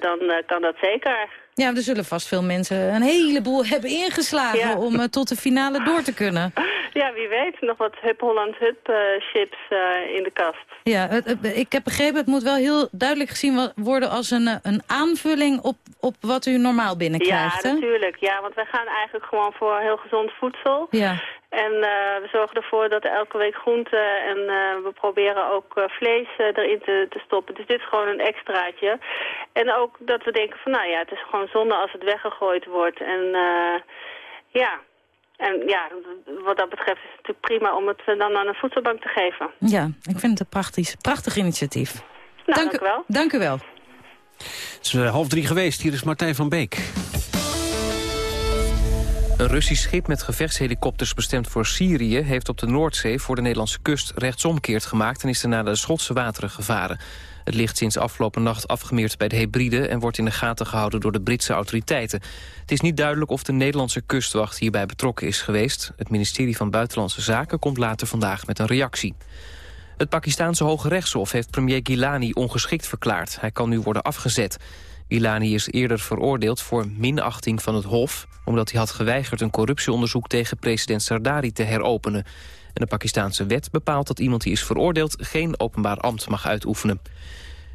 dan kan dat zeker. Ja, er zullen vast veel mensen een heleboel hebben ingeslagen ja. om uh, tot de finale door te kunnen. [LAUGHS] Ja, wie weet. Nog wat Hup Holland Hup uh, chips uh, in de kast. Ja, ik heb begrepen, het moet wel heel duidelijk gezien worden als een, een aanvulling op, op wat u normaal binnenkrijgt. Ja, natuurlijk. Ja, want wij gaan eigenlijk gewoon voor heel gezond voedsel. Ja. En uh, we zorgen ervoor dat er elke week groente en uh, we proberen ook uh, vlees erin te, te, stoppen. Dus dit is gewoon een extraatje. En ook dat we denken van nou ja, het is gewoon zonde als het weggegooid wordt. En ja, en ja, wat dat betreft is het natuurlijk prima om het dan aan een voedselbank te geven. Ja, ik vind het een prachtig, prachtig initiatief. Nou, dank, dank u wel. Dank u wel. Het is half drie geweest. Hier is Martijn van Beek. Een Russisch schip met gevechtshelikopters bestemd voor Syrië... heeft op de Noordzee voor de Nederlandse kust rechtsomkeerd gemaakt... en is daarna de Schotse wateren gevaren. Het ligt sinds afgelopen nacht afgemeerd bij de Hebride... en wordt in de gaten gehouden door de Britse autoriteiten. Het is niet duidelijk of de Nederlandse kustwacht hierbij betrokken is geweest. Het ministerie van Buitenlandse Zaken komt later vandaag met een reactie. Het Pakistanse Hoge Rechtshof heeft premier Gilani ongeschikt verklaard. Hij kan nu worden afgezet. Gilani is eerder veroordeeld voor minachting van het Hof... omdat hij had geweigerd een corruptieonderzoek tegen president Sardari te heropenen. En de Pakistanse wet bepaalt dat iemand die is veroordeeld... geen openbaar ambt mag uitoefenen.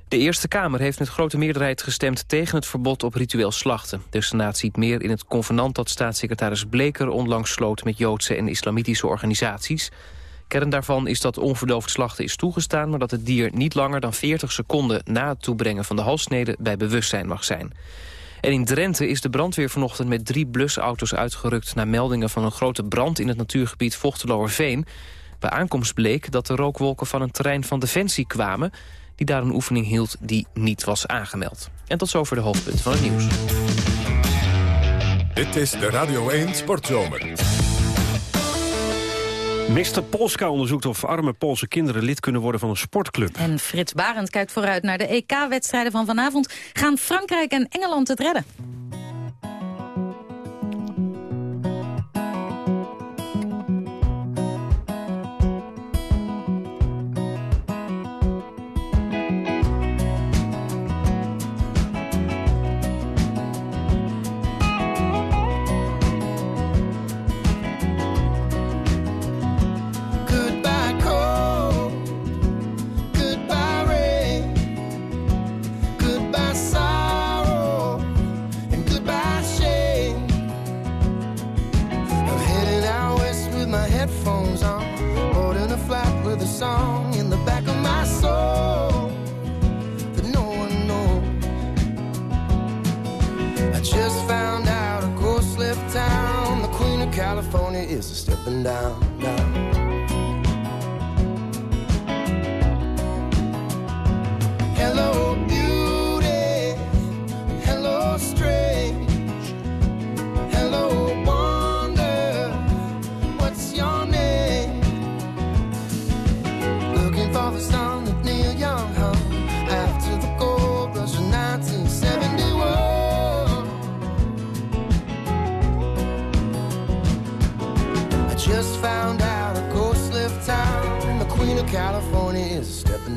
De Eerste Kamer heeft met grote meerderheid gestemd tegen het verbod op ritueel slachten. De Senaat ziet meer in het convenant dat staatssecretaris Bleker onlangs sloot met Joodse en islamitische organisaties. Kern daarvan is dat onverdoofd slachten is toegestaan... maar dat het dier niet langer dan 40 seconden na het toebrengen van de halssnede bij bewustzijn mag zijn. En in Drenthe is de brandweer vanochtend met drie blusauto's uitgerukt... na meldingen van een grote brand in het natuurgebied Vochteloerveen. Bij aankomst bleek dat de rookwolken van een terrein van Defensie kwamen... die daar een oefening hield die niet was aangemeld. En tot zover de hoofdpunten van het nieuws. Dit is de Radio 1 Sportzomer. Mr. Polska onderzoekt of arme Poolse kinderen lid kunnen worden van een sportclub. En Frits Barend kijkt vooruit naar de EK-wedstrijden van vanavond. Gaan Frankrijk en Engeland het redden? is stepping down.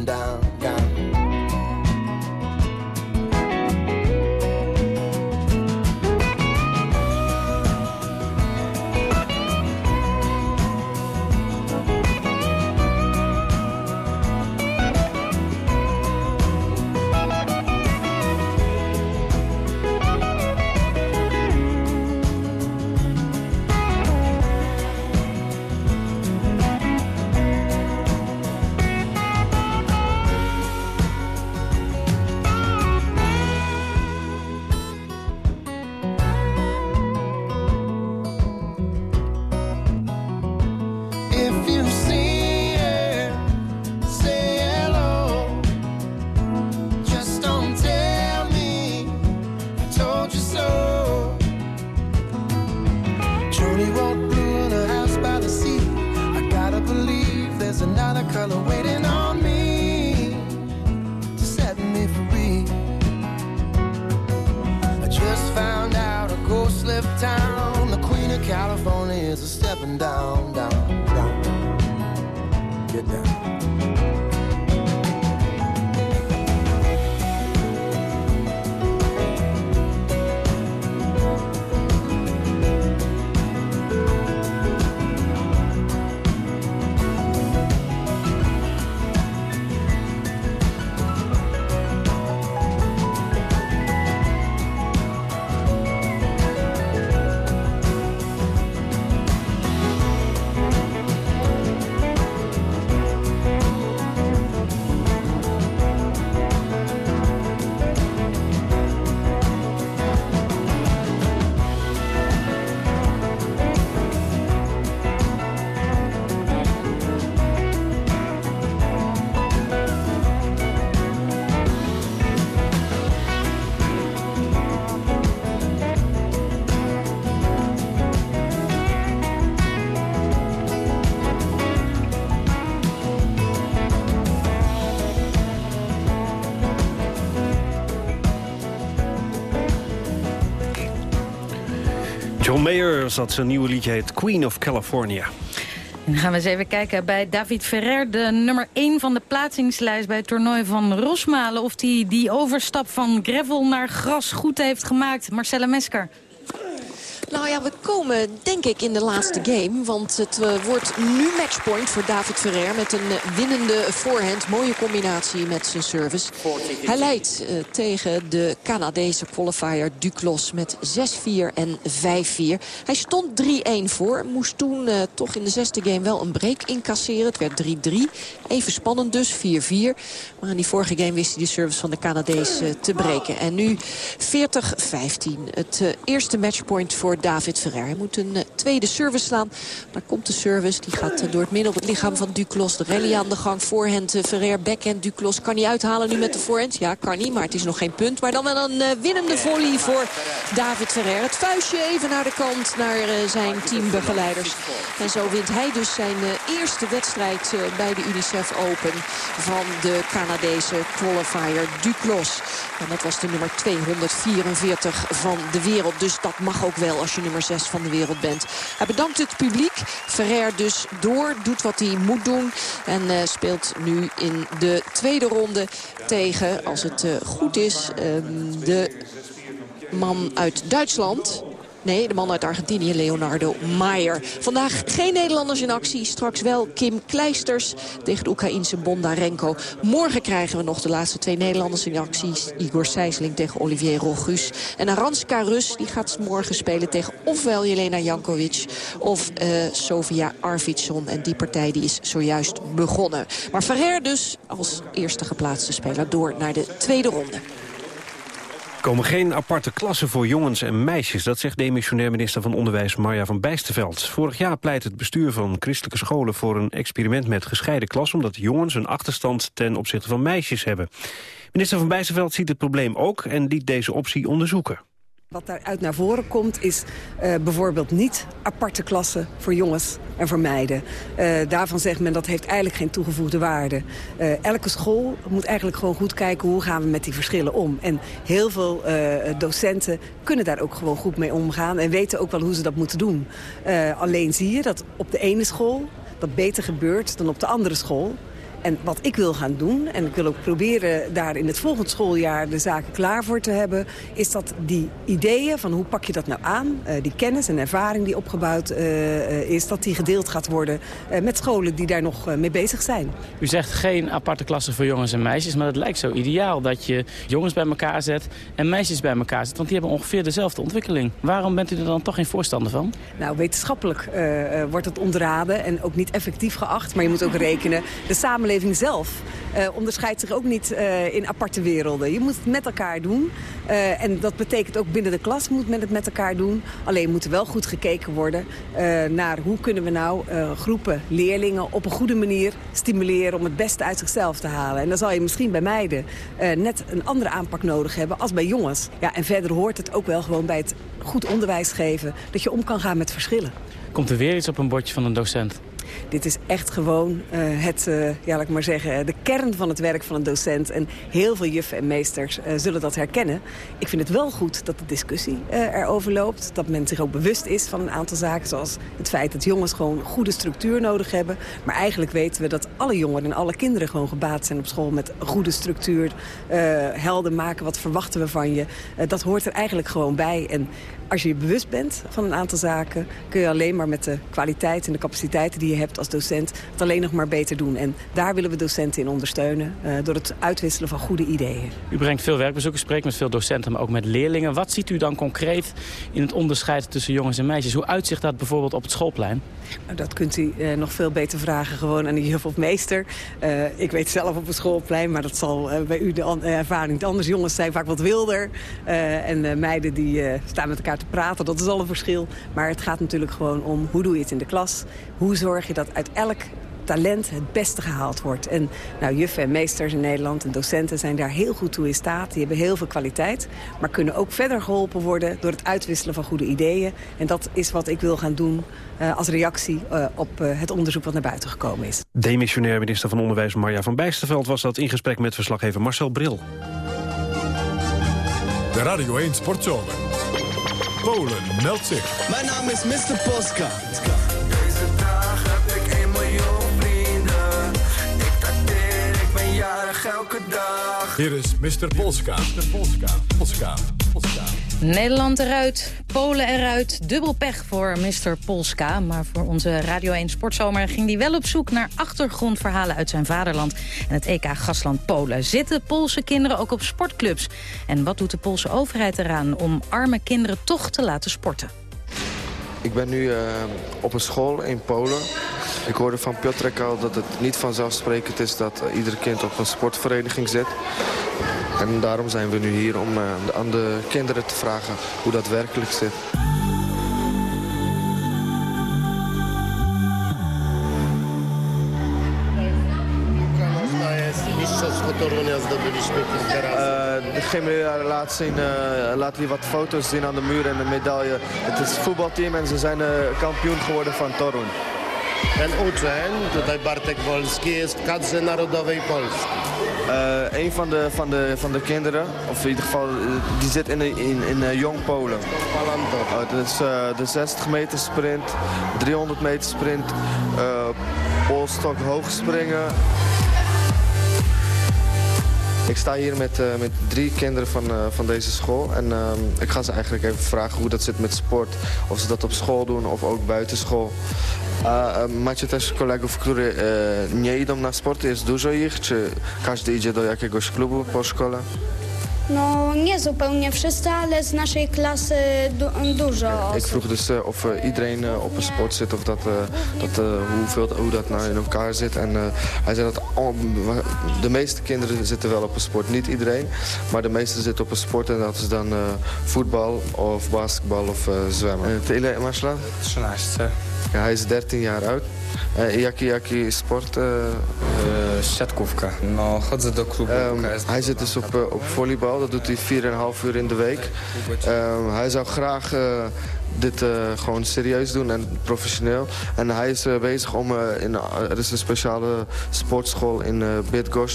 Down. Get down. Mayer zat zijn nieuwe liedje heet Queen of California. Dan gaan we eens even kijken bij David Ferrer, de nummer 1 van de plaatsingslijst bij het toernooi van Rosmalen. Of hij die, die overstap van gravel naar gras goed heeft gemaakt. Marcella Mesker. Nou ja, we komen denk ik in de laatste game. Want het eh, wordt nu matchpoint voor David Ferrer met een winnende voorhand. Mooie combinatie met zijn service. Hij leidt eh, tegen de Canadese qualifier Duclos met 6-4 en 5-4. Hij stond 3-1 voor. Moest toen eh, toch in de zesde game wel een break incasseren. Het werd 3-3. Even spannend dus, 4-4. Maar in die vorige game wist hij de service van de Canadees te breken. En nu 40-15. Het eerste matchpoint voor David Ferrer. Hij moet een eh, tweede service slaan. Daar komt de service. Die gaat eh, door het midden op het lichaam van Duclos. De rally aan de gang. Voorhand eh, Ferrer, backhand Duclos. Kan hij uithalen nu met de voorhand? Ja, kan hij. Maar het is nog geen punt. Maar dan wel een winnende volley voor David Ferrer. Het vuistje even naar de kant naar zijn teambegeleiders. En zo wint hij dus zijn eerste wedstrijd bij de UNICEF Open van de Canadese qualifier Duclos. En dat was de nummer 244 van de wereld. Dus dat mag ook wel als je nummer 6 van de wereld bent. Hij bedankt het publiek. Ferrer dus door, doet wat hij moet doen. En eh, speelt nu in de tweede ronde tegen, als het eh, goed is, ehm, de man uit Duitsland. Nee, de man uit Argentinië, Leonardo Maier. Vandaag geen Nederlanders in actie. Straks wel Kim Kleisters tegen de Oekraïense Bondarenko. Morgen krijgen we nog de laatste twee Nederlanders in actie. Igor Sijsling tegen Olivier Rogus. En Aranska Rus die gaat morgen spelen tegen ofwel Jelena Jankovic... of eh, Sofia Arvidsson. En die partij die is zojuist begonnen. Maar Ferrer dus als eerste geplaatste speler door naar de tweede ronde. Komen geen aparte klassen voor jongens en meisjes. Dat zegt demissionair minister van Onderwijs Marja van Bijsterveld. Vorig jaar pleit het bestuur van christelijke scholen voor een experiment met gescheiden klas... omdat jongens een achterstand ten opzichte van meisjes hebben. Minister van Bijsterveld ziet het probleem ook en liet deze optie onderzoeken. Wat daaruit naar voren komt is uh, bijvoorbeeld niet aparte klassen voor jongens en voor meiden. Uh, daarvan zegt men dat heeft eigenlijk geen toegevoegde waarde. Uh, elke school moet eigenlijk gewoon goed kijken hoe gaan we met die verschillen om. En heel veel docenten kunnen daar ook gewoon goed mee omgaan en weten ook wel hoe ze dat moeten doen. alleen zie je dat op de ene school dat beter gebeurt dan op de andere school. En wat ik wil gaan doen, en ik wil ook proberen daar in het volgend schooljaar de zaken klaar voor te hebben, is dat die ideeën van hoe pak je dat nou aan, uh, die kennis en ervaring die opgebouwd uh, is, dat die gedeeld gaat worden uh, met scholen die daar nog mee bezig zijn. U zegt geen aparte klassen voor jongens en meisjes, maar het lijkt zo ideaal dat je jongens bij elkaar zet en meisjes bij elkaar zet, want die hebben ongeveer dezelfde ontwikkeling. Waarom bent u er dan toch geen voorstander van? Nou, wetenschappelijk wordt het ontraden en ook niet effectief geacht, maar je moet ook rekenen, de samenleving zelf uh, onderscheidt zich ook niet uh, in aparte werelden. Je moet het met elkaar doen. Uh, en dat betekent ook binnen de klas moet men het met elkaar doen. Alleen moet er wel goed gekeken worden naar hoe kunnen we nou groepen leerlingen op een goede manier stimuleren om het beste uit zichzelf te halen. En dan zal je misschien bij meiden net een andere aanpak nodig hebben als bij jongens. Ja, en verder hoort het ook wel gewoon bij het goed onderwijs geven dat je om kan gaan met verschillen. Komt er weer iets op een bordje van een docent? Dit is echt gewoon uh, het, uh, ja, laat ik maar zeggen, de kern van het werk van een docent. En heel veel juffen en meesters uh, zullen dat herkennen. Ik vind het wel goed dat de discussie erover loopt. Dat men zich ook bewust is van een aantal zaken. Zoals het feit dat jongens gewoon goede structuur nodig hebben. Maar eigenlijk weten we dat alle jongeren en alle kinderen gewoon gebaat zijn op school met goede structuur. helder maken, wat verwachten we van je. dat hoort er eigenlijk gewoon bij. En als je je bewust bent van een aantal zaken... kun je alleen maar met de kwaliteit en de capaciteiten die je hebt als docent... het alleen nog maar beter doen. En daar willen we docenten in ondersteunen... Uh, door het uitwisselen van goede ideeën. U brengt veel werkbezoeken, spreekt met veel docenten, maar ook met leerlingen. Wat ziet u dan concreet in het onderscheid tussen jongens en meisjes? Hoe uitzicht dat bijvoorbeeld op het schoolplein? Nou, dat kunt u uh, nog veel beter vragen gewoon aan de juf of meester. Uh, ik weet zelf op het schoolplein, maar dat zal bij u de ervaring niet anders. Jongens zijn vaak wat wilder en meiden die staan met elkaar te praten. Dat is al een verschil. Maar het gaat natuurlijk gewoon om hoe doe je het in de klas. Hoe zorg je dat uit elk talent het beste gehaald wordt. En nou, juffen en meesters in Nederland en docenten zijn daar heel goed toe in staat. Die hebben heel veel kwaliteit, maar kunnen ook verder geholpen worden... door het uitwisselen van goede ideeën. En dat is wat ik wil gaan doen uh, als reactie uh, op uh, het onderzoek wat naar buiten gekomen is. Demissionair minister van Onderwijs Marja van Bijsterveld... was dat in gesprek met verslaggever Marcel Bril. De Radio 1 Sportzomer. Polen meldt zich. Mijn naam is Mr. Polska. Deze dag heb ik 1 miljoen vrienden. Ik dateer, ik ben jarig elke dag. Hier is Mr. Polska. Mr. Polska. Polska. Polska. Nederland eruit, Polen eruit. Dubbel pech voor Mr. Polska. Maar voor onze Radio 1 Sportzomer ging hij wel op zoek naar achtergrondverhalen uit zijn vaderland en het EK Gastland Polen. Zitten Poolse kinderen ook op sportclubs? En wat doet de Poolse overheid eraan om arme kinderen toch te laten sporten? Ik ben nu uh, op een school in Polen. Ik hoorde van Piotrek al dat het niet vanzelfsprekend is dat ieder kind op een sportvereniging zit. En daarom zijn we nu hier om uh, aan de kinderen te vragen hoe dat werkelijk zit. Degene laat, zien, uh, laat hier wat foto's zien aan de muur en een medaille. Het is het voetbalteam en ze zijn kampioen geworden van Torun. Ten uczeń, tutaj Bartek Wolski, jest w kadrze narodowej Polski. Uh, een van de, van, de, van de kinderen, of in ieder geval, die zit in, in, in uh, Jong Polen. Uh, dat is de 60 meter sprint, 300 meter sprint, polstok hoogspringen. Ik sta hier met, uh, met drie kinderen van, uh, van deze school. En uh, ik ga ze eigenlijk even vragen hoe dat zit met sport. Of ze dat op school doen of ook buiten school. A macie też kolegów, którzy nie idą na sport? Jest dużo ich? Czy każdy idzie do jakiegoś klubu po szkole? No nie zupełnie wszyscy, ale z naszej klasy du dużo Ik vroeg dus uh, of uh, iedereen uh, op een sport zit of dat, dat, hoeveel, hoe dat nou in elkaar zit. En hij zei dat al, de meeste kinderen zitten wel op een sport. Niet iedereen, maar de meeste zitten op een sport. En dat is dan voetbal of basketbal of zwemmen. Uh, ile masz lat? 13. Ja, hij is 13 jaar oud. Jaki, jaki sport? Uh, uh, siatkówka. No, chodzę do klubu. Um, hij zit dus op, op volleybal. Dat doet hij 4,5 uur in de week. Um, hij zou graag dit uh, gewoon serieus doen en professioneel. En hij is uh, bezig om, uh, in, er is een speciale sportschool in uh.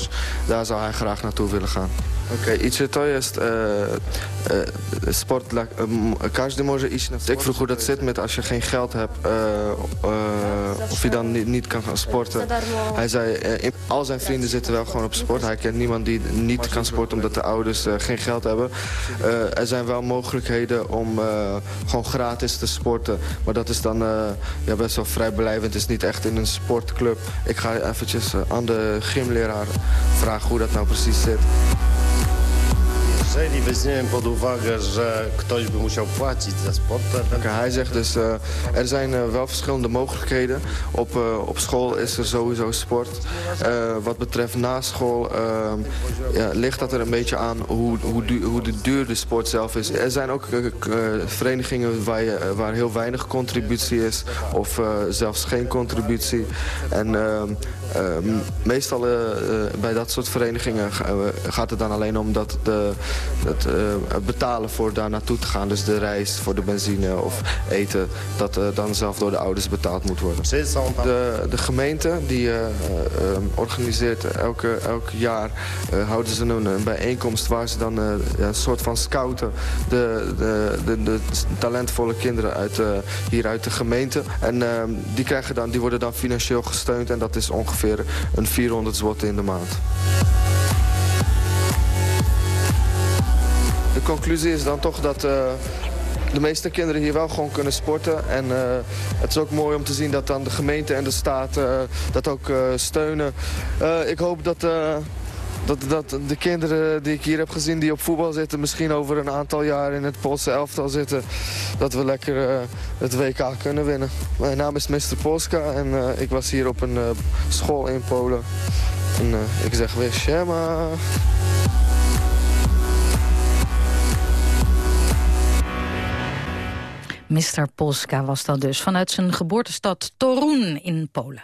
Daar zou hij graag naartoe willen gaan. Okej, i czy to jest e, e, sport dla... e, każdy może iść na Ik vroeg hoe dat zit met als je geen geld hebt, eh, eh, of je dan niet, niet kan gaan sporten. Hij zei, eh, al zijn vrienden zitten wel gewoon op sport. Hij kent niemand die niet kan sporten omdat de ouders eh, geen geld hebben. Eh, er zijn wel mogelijkheden om eh, gewoon gratis te sporten. Maar dat is dan eh, ja, best wel vrijblijvend. Het is niet echt in een sportclub. Ik ga eventjes eh, aan de gymleraar vragen hoe dat nou precies zit. Jeżeli weźmiemy pod uwagę, że ktoś by musiał płacić za sport, hij zegt dus, eh, er zijn eh, wel verschillende mogelijkheden. Op, eh, op school is er sowieso sport. Wat betreft na school ja, ligt dat er een beetje aan hoe, hoe, hoe de duur de sport zelf is. Er zijn ook verenigingen waar, je, waar heel weinig contributie is. Of zelfs geen contributie. En ehm, ehm, meestal bij dat soort verenigingen ga- gaat het dan alleen om dat de, het eh, betalen voor daar naartoe te gaan. Dus de reis voor de benzine of eten, dat eh, dan zelf door de ouders betaald moet worden. De, de gemeente die eh, eh, eh, organiseert elke, elk jaar houden ze een, een bijeenkomst waar ze dan een soort van scouten de, de, de, de talentvolle kinderen uit, hier uit de gemeente. En eh, die, krijgen dan, die worden dan financieel gesteund en dat is ongeveer een 400 zwot in de maand. Conclusie is dan toch dat eh, de meeste kinderen hier wel gewoon kunnen sporten. En eh, het is ook mooi om te zien dat dan de gemeente en de staat eh, dat ook steunen. Ik hoop dat, dat, dat de kinderen die ik hier heb gezien die op voetbal zitten... misschien over een aantal jaar in het Poolse elftal zitten... dat we lekker het WK kunnen winnen. Mijn naam is Mr. Polska en ik was hier op een school in Polen. En ik zeg weer Shema. Mr. Polska was dat dus, vanuit zijn geboortestad Torun in Polen.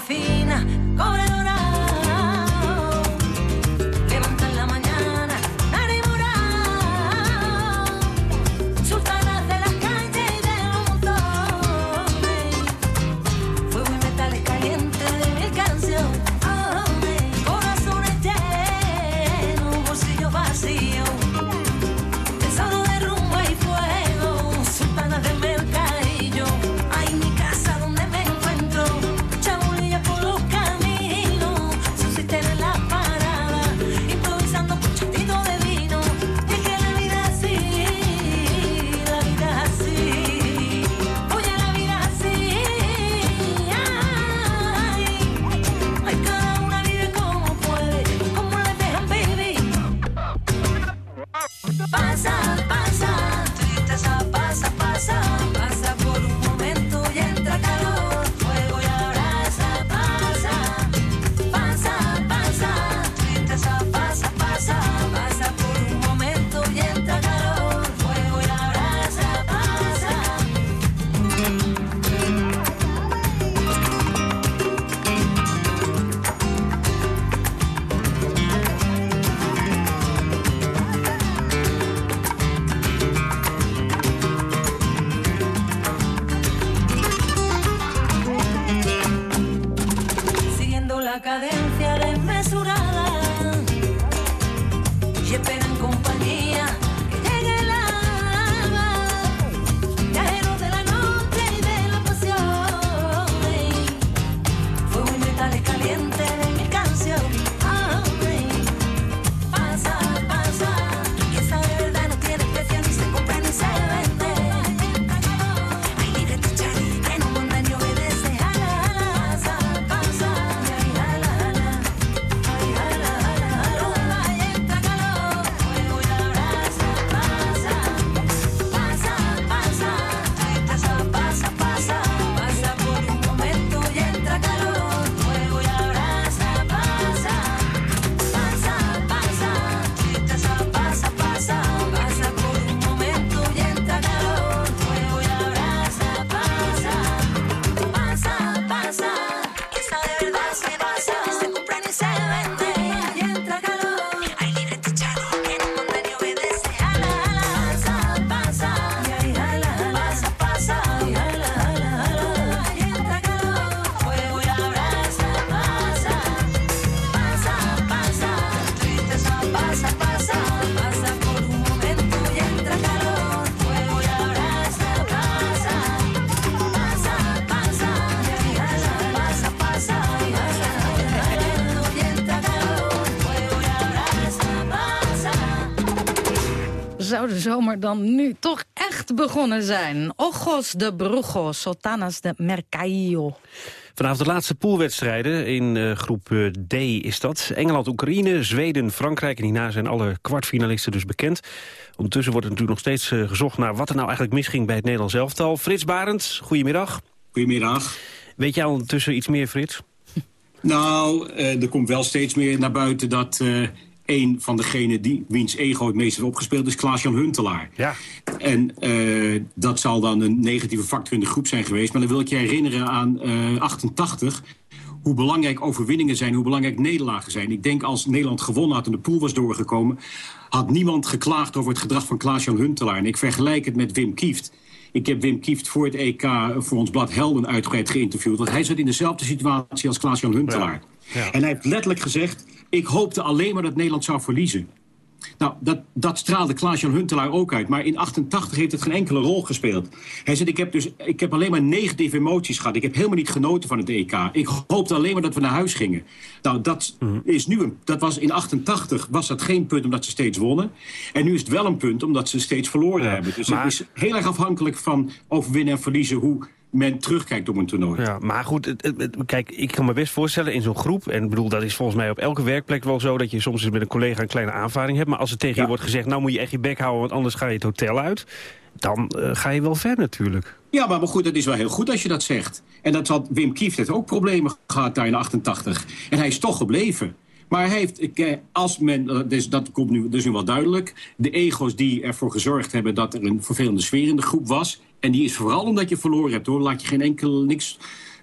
Agüita zomer dan nu toch echt begonnen zijn? Ojos de Brujo, Sultanas de Mercallo. Vanavond de laatste poolwedstrijden in eh, groep eh, D is dat. Engeland, Oekraïne, Zweden, Frankrijk en hierna zijn alle kwartfinalisten dus bekend. Ondertussen wordt er natuurlijk nog steeds eh, gezocht naar wat er nou eigenlijk misging bij het Nederlands elftal. Frits Barends, goedemiddag. Goedemiddag. Weet jij ondertussen iets meer, Frits? Nou, eh, er komt wel steeds meer naar buiten dat eh een van degenen die, wiens ego het meest heeft opgespeeld is Klaas-Jan Huntelaar. Ja. En eh, dat zal dan een negatieve factor in de groep zijn geweest. Maar dan wil ik je herinneren aan eh 88 hoe belangrijk overwinningen zijn, hoe belangrijk nederlagen zijn. Ik denk als Nederland gewonnen had en de pool was doorgekomen... had niemand geklaagd over het gedrag van Klaas-Jan Huntelaar. En ik vergelijk het met Wim Kieft. Ik heb Wim Kieft voor het EK voor ons blad Helden uitgebreid geïnterviewd. Want hij zat in dezelfde situatie als Klaas-Jan Huntelaar. En hij heeft letterlijk gezegd... ik hoopte alleen maar dat Nederland zou verliezen. Nou, dat, dat straalde Klaas-Jan Huntelaar ook uit. Maar in 88 heeft het geen enkele rol gespeeld. Hij zei, ik heb, dus, ik heb alleen maar negatieve emoties gehad. Ik heb helemaal niet genoten van het EK. Ik hoopte alleen maar dat we naar huis gingen. Nou, dat, is nu een, dat was in 88 was dat geen punt omdat ze steeds wonnen. En nu is het wel een punt omdat ze steeds verloren hebben. Dus maar- het is heel erg afhankelijk van overwinnen en verliezen... hoe men terugkijkt op een toernooi. Ja, maar goed, het- het- het- kijk, ik kan me best voorstellen in zo'n groep... en ik bedoel, dat is volgens mij op elke werkplek wel zo... dat je soms eens met een collega een kleine aanvaring hebt... maar als er tegen je wordt gezegd, nou moet je echt je bek houden... want anders ga je het hotel uit, dan eh, ga je wel ver natuurlijk. Ja, maar, maar goed, dat is wel heel goed als je dat zegt. En dat had Wim Kieft heeft ook problemen gehad daar in 88. En hij is toch gebleven. Maar hij heeft, eh, als men, eh, dus dat komt nu, dus nu wel duidelijk... de ego's die ervoor gezorgd hebben dat er een vervelende sfeer in de groep was... en die is vooral omdat je verloren hebt, hoor. Laat je geen enkel niks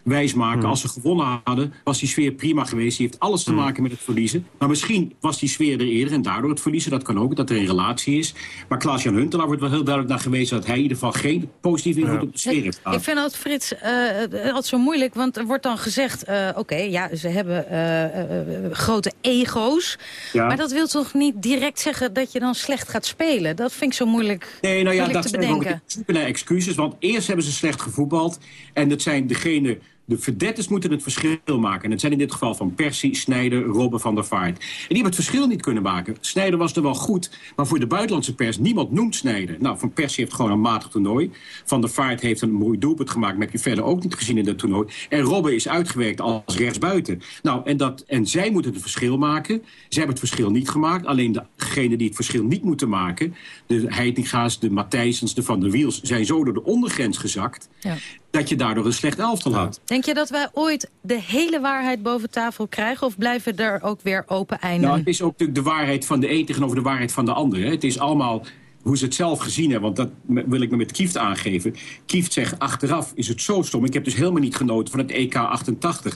wijsmaken. Hmm. Als ze gewonnen hadden, was die sfeer prima geweest. Die heeft alles te maken met het verliezen. Maar misschien was die sfeer er eerder en daardoor het verliezen. Dat kan ook, dat er een relatie is. Maar Klaas-Jan Huntelaar wordt wel heel duidelijk naar geweest... dat hij in ieder geval geen positieve invloed op de sfeer heeft gehad. Ik vind het, Frits, eh, eh, altijd zo moeilijk, want er wordt dan gezegd... eh, oké, ja, ze hebben eh, grote ego's. Ja. Maar dat wil toch niet direct zeggen dat je dan slecht gaat spelen? Dat vind ik zo moeilijk, Nee, nou ja, dat te zijn ook zoeken naar excuses. Want eerst hebben ze slecht gevoetbald. En dat zijn degene... De verdetters moeten het verschil maken. En dat zijn in dit geval Van Persie, Snijder, Robben van der Vaart. En die hebben het verschil niet kunnen maken. Snijder was er wel goed, maar voor de buitenlandse pers... niemand noemt Snijder. Nou, Van Persie heeft gewoon een matig toernooi. Van der Vaart heeft een mooi doelpunt gemaakt... maar heb je verder ook niet gezien in dat toernooi. En Robben is uitgewerkt als rechtsbuiten. Nou, en, dat, en zij moeten het verschil maken. Zij hebben het verschil niet gemaakt. Alleen degenen die het verschil niet moeten maken... de Heitinga's, de Matthijsens, de Van der Wiels... zijn zo door de ondergrens gezakt... Ja. Dat je daardoor een slecht elftal had. Denk je dat wij ooit de hele waarheid boven tafel krijgen... of blijven er ook weer open einden? Nou, het is ook natuurlijk de waarheid van de een tegenover de waarheid van de ander. Hè. Het is allemaal hoe ze het zelf gezien hebben. Want dat wil ik me met Kieft aangeven. Kieft zegt, achteraf is het zo stom. Ik heb dus helemaal niet genoten van het EK 88.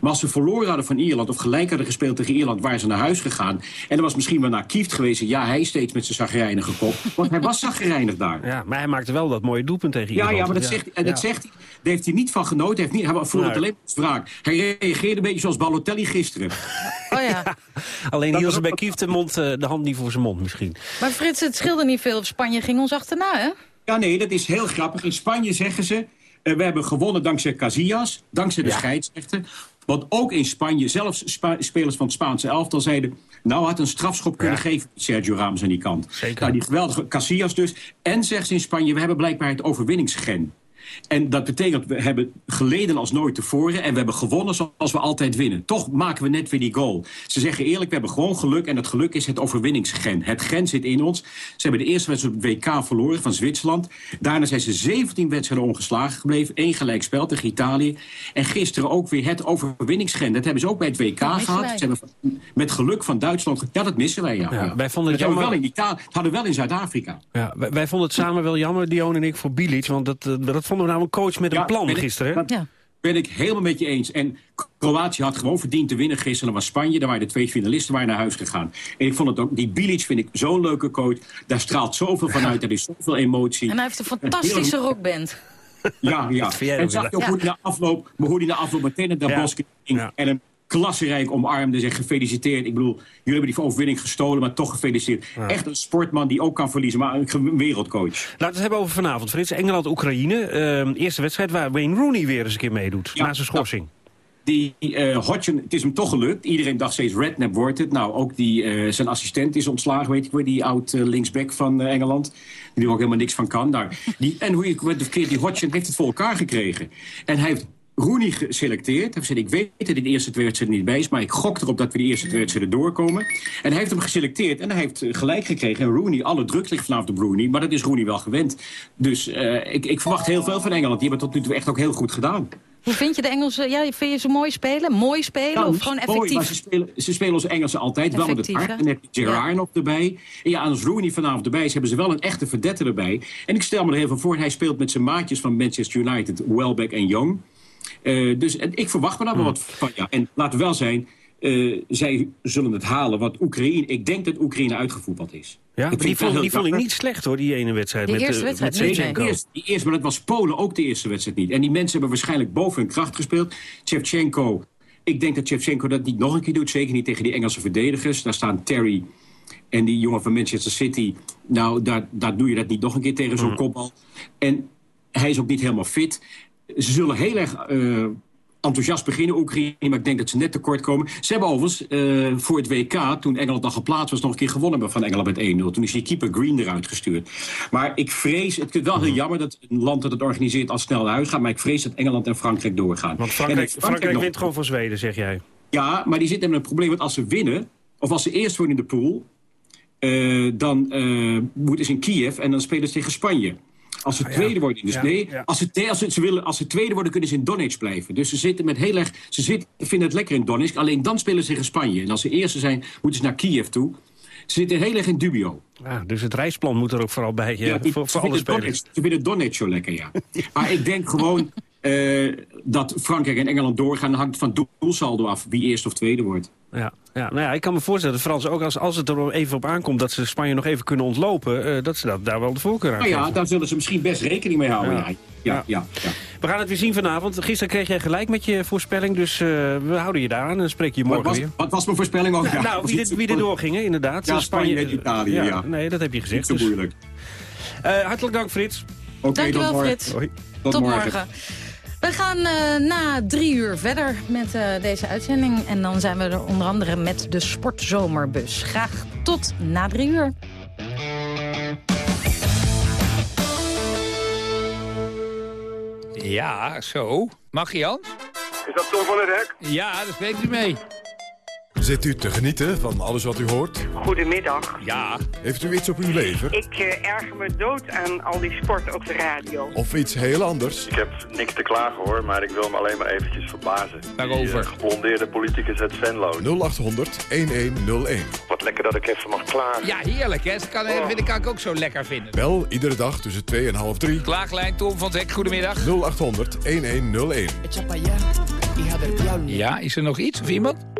Maar als ze verloren hadden van Ierland... of gelijk hadden gespeeld tegen Ierland... waren ze naar huis gegaan. En er was misschien wel naar Kieft geweest. Ja, hij steeds met zijn zagrijnige kop. Want hij was zagrijnig daar. Ja, maar hij maakte wel dat mooie doelpunt tegen Ja, Ierland. ja, maar dat zegt, en dat Ja. zegt hij. Daar heeft hij niet van genoten. Hij, heeft niet, hij voelde het alleen maar als wraak. Hij reageerde een beetje zoals Balotelli gisteren. [LAUGHS] Oh ja. Alleen hield ze bij Kieft de, mond, eh, de hand niet voor zijn mond misschien. Maar Frits, het scheelde niet veel Spanje ging ons achterna, hè? Ja, nee, dat is heel grappig. In Spanje zeggen ze... eh, we hebben gewonnen dankzij Casillas, dankzij de scheidsrechter. Want ook in Spanje, zelfs Spa- spelers van het Spaanse elftal zeiden... nou had een strafschop kunnen geven, Sergio Ramos aan die kant. Zeker. Nou, die geweldige Casillas dus. En zegt ze in Spanje, we hebben blijkbaar het overwinningsgen. En dat betekent, we hebben geleden als nooit tevoren... en we hebben gewonnen zoals we altijd winnen. Toch maken we net weer die goal. Ze zeggen eerlijk, we hebben gewoon geluk... en dat geluk is het overwinningsgen. Het gen zit in ons. Ze hebben de eerste wedstrijd op het WK verloren van Zwitserland. Daarna zijn ze 17 wedstrijden ongeslagen gebleven. één gelijk spel tegen Italië. En gisteren ook weer het overwinningsgen. Dat hebben ze ook bij het WK gehad. Ze hebben met geluk van Duitsland... Ja, dat missen wij, ja. Ja, wij vonden het jammer- wel in Italië, hadden we wel in Zuid-Afrika. Ja, wij, wij vonden het samen wel jammer, Dion en ik, voor Bilic. Want dat, eh, dat vonden we nou een coach met een Ja, plan ik- gisteren. hè? dat Ben ik helemaal met je eens. En Kroatië had gewoon verdiend te winnen gisteren. Dan was Spanje, daar waren de twee finalisten waren naar huis gegaan. En ik vond het ook, die Bilic vind ik zo'n leuke coach. Daar straalt zoveel van uit, er is zoveel emotie. En hij heeft een fantastische rockband. Ja, ja. En zag je ook weer? hoe hij na afloop, maar hoe hij na afloop meteen naar de Ja. Ging en hem klasserijk omarmde. Zeg gefeliciteerd. Ik bedoel, jullie hebben die overwinning gestolen, maar toch gefeliciteerd. Echt een sportman die ook kan verliezen, maar een wereldcoach. Laten we het hebben over vanavond, Frits. Engeland-Oekraïne. Ehm, eerste wedstrijd waar Wayne Rooney weer eens een keer meedoet. Ja, na zijn schorsing. Die eh Hodgson, het is hem toch gelukt. Iedereen dacht steeds Redknapp wordt het. Nou, ook die, eh, zijn assistent is ontslagen, weet ik wel. Die oud eh, linksback van Engeland. Die er ook helemaal niks van kan. Daar. Die, en hoe je het verkeerd, die Hodgson heeft het voor elkaar gekregen. En hij heeft Rooney geselecteerd. Hij ik weet dat hij de eerste twee wedstrijden niet bij is... maar ik gok erop dat we de eerste twee wedstrijden doorkomen. En hij heeft hem geselecteerd en hij heeft eh, gelijk gekregen. En Rooney, alle druk ligt vanavond op Rooney... maar dat is Rooney wel gewend. Dus eh, ik, ik verwacht heel veel van Engeland. Die hebben het tot nu toe echt ook heel goed gedaan. Hoe vind je de Engelsen? Ja, vind je ze mooi spelen? Mooi spelen Nou, of gewoon effectief? maar ze spelen, ze spelen als Engelsen altijd wel met het hart. En dan heb je Gerrard nog erbij. En ja, als Rooney vanavond erbij is, hebben ze wel een echte verdette erbij. En ik stel me er heel veel voor, hij speelt met zijn maatjes van Manchester United, Welbeck en Young. Eh, dus en ik verwacht me daar Hmm. wel wat van. Ja. En laten we wel zijn, eh, zij zullen het halen. Want Oekraïne, ik denk dat Oekraïne uitgevoetbald is. Ja, die vond, die vond ik niet slecht hoor, die ene wedstrijd. Die met, eerste eh, wedstrijd met. Die eerste, die eerste, maar dat was Polen ook de eerste wedstrijd niet. En die mensen hebben waarschijnlijk boven hun kracht gespeeld. Shevchenko, ik denk dat Shevchenko dat niet nog een keer doet. Zeker niet tegen die Engelse verdedigers. Daar staan Terry en die jongen van Manchester City. Nou, daar, daar doe je dat niet nog een keer tegen zo'n Mm. kopbal. En hij is ook niet helemaal fit. Ze zullen heel erg eh, enthousiast beginnen, Oekraïne. Maar ik denk dat ze net tekort komen. Ze hebben overigens eh, voor het WK, toen Engeland al geplaatst was... nog een keer gewonnen van Engeland met 1-0. Toen is die keeper Green eruit gestuurd. Maar ik vrees, het is wel heel jammer dat een land dat het organiseert... al snel naar huis gaat. Maar ik vrees dat Engeland en Frankrijk doorgaan. Want Frankrijk, Frankrijk nog- wint gewoon van Zweden, zeg jij. ja, maar die zitten met een probleem. Want als ze winnen, of als ze eerst worden in de pool... eh, dan eh, moeten ze in Kiev en dan spelen ze tegen Spanje. Als ze tweede worden, dus Ja, nee, ja. als, ze, te- als, ze, ze willen, als ze tweede worden, kunnen ze in Donetsk blijven. Dus ze zitten met heel erg, ze zitten, vinden het lekker in Donetsk, alleen dan spelen ze tegen Spanje. En als ze eerste zijn, moeten ze naar Kiev toe. Ze zitten heel erg in dubio. Ja, dus het reisplan moet er ook vooral bij, ja, die- voor, ze voor alle vinden spelers. Donetsk- Ze vinden Donetsk zo lekker, ja. [LAUGHS] maar ik denk gewoon eh, dat Frankrijk en Engeland doorgaan. Hangt van het doelsaldo af wie eerste of tweede wordt. Ja, ja, nou ja, ik kan me voorstellen, de Fransen, ook als, als het er even op aankomt... dat ze Spanje nog even kunnen ontlopen, eh, dat ze dat, daar wel de voorkeur aan Nou ja, geven. daar zullen ze misschien best rekening mee houden. Ja. Ja. Ja, ja, ja. We gaan het weer zien vanavond. Gisteren kreeg jij gelijk met je voorspelling, dus eh, we houden je daar aan en dan spreek je je Wat morgen was, weer. wat was mijn voorspelling ook? [LAUGHS] Ja, nou, wie, er- wie er doorging, hè, inderdaad. Ja, Spanje en Italië, ja. Nee, dat heb je gezegd. Niet zo dus- moeilijk. Eh, hartelijk dank, Frits. Oké, Dankjewel, tot morgen. Frits. Hoi. Tot, morgen. We gaan eh, na drie uur verder met eh, deze uitzending. En dan zijn we er onder andere met de Sportzomerbus. Graag tot na drie uur. Ja, zo. Mag Jan? Is dat Tom van het Hek? Ja, daar spreekt u mee. Zit u te genieten van alles wat u hoort? Goedemiddag. Ja. Heeft u iets op uw lever? Ik eh, erger me dood aan al die sport op de radio. Of iets heel anders? Ik heb niks te klagen hoor, maar ik wil me alleen maar eventjes verbazen. Waarover? Die, uh, geblondeerde politicus uit Venlo. 0800 1101. Wat lekker dat ik even mag klagen. Ja, heerlijk hè. Dat kan, vind ik, kan ik ook zo lekker vinden. Bel iedere dag tussen 2 en half 3. Klaaglijn Tom van het Hek, goedemiddag. 0800 1101. Ja, is er nog iets of iemand?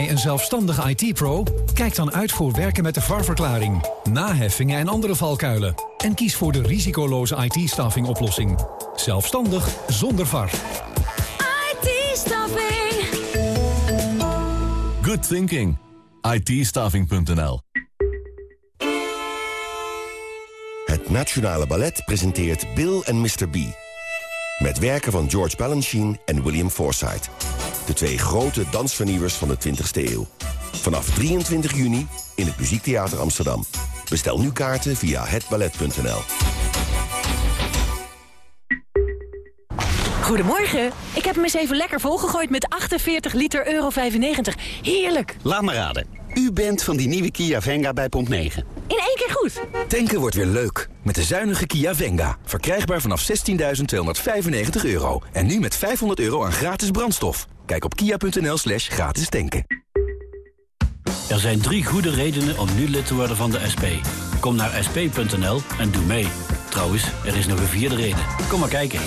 jij een zelfstandige IT-pro? Kijk dan uit voor werken met de VAR-verklaring, naheffingen en andere valkuilen. En kies voor de risicoloze IT-staffing oplossing. Zelfstandig zonder VAR. IT-staffing. Good thinking. itstaffing.nl Het Nationale Ballet presenteert Bill en Mr. B. Met werken van George Balanchine en William Forsythe. De twee grote dansvernieuwers van de 20e eeuw. Vanaf 23 juni in het Muziektheater Amsterdam. Bestel nu kaarten via hetballet.nl. Goedemorgen. Ik heb hem eens even lekker volgegooid met 48 liter euro 95. Heerlijk. Laat me raden. U bent van die nieuwe Kia Venga bij Pomp 9. In één keer goed. Tanken wordt weer leuk. Met de zuinige Kia Venga. Verkrijgbaar vanaf 16.295 euro. En nu met 500 euro aan gratis brandstof. Kijk op kia.nl slash gratis tanken. Er zijn drie goede redenen om nu lid te worden van de SP. Kom naar sp.nl en doe mee. Trouwens, er is nog een vierde reden. Kom maar kijken.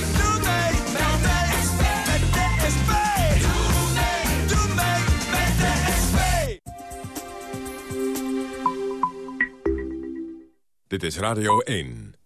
Dit is Radio 1.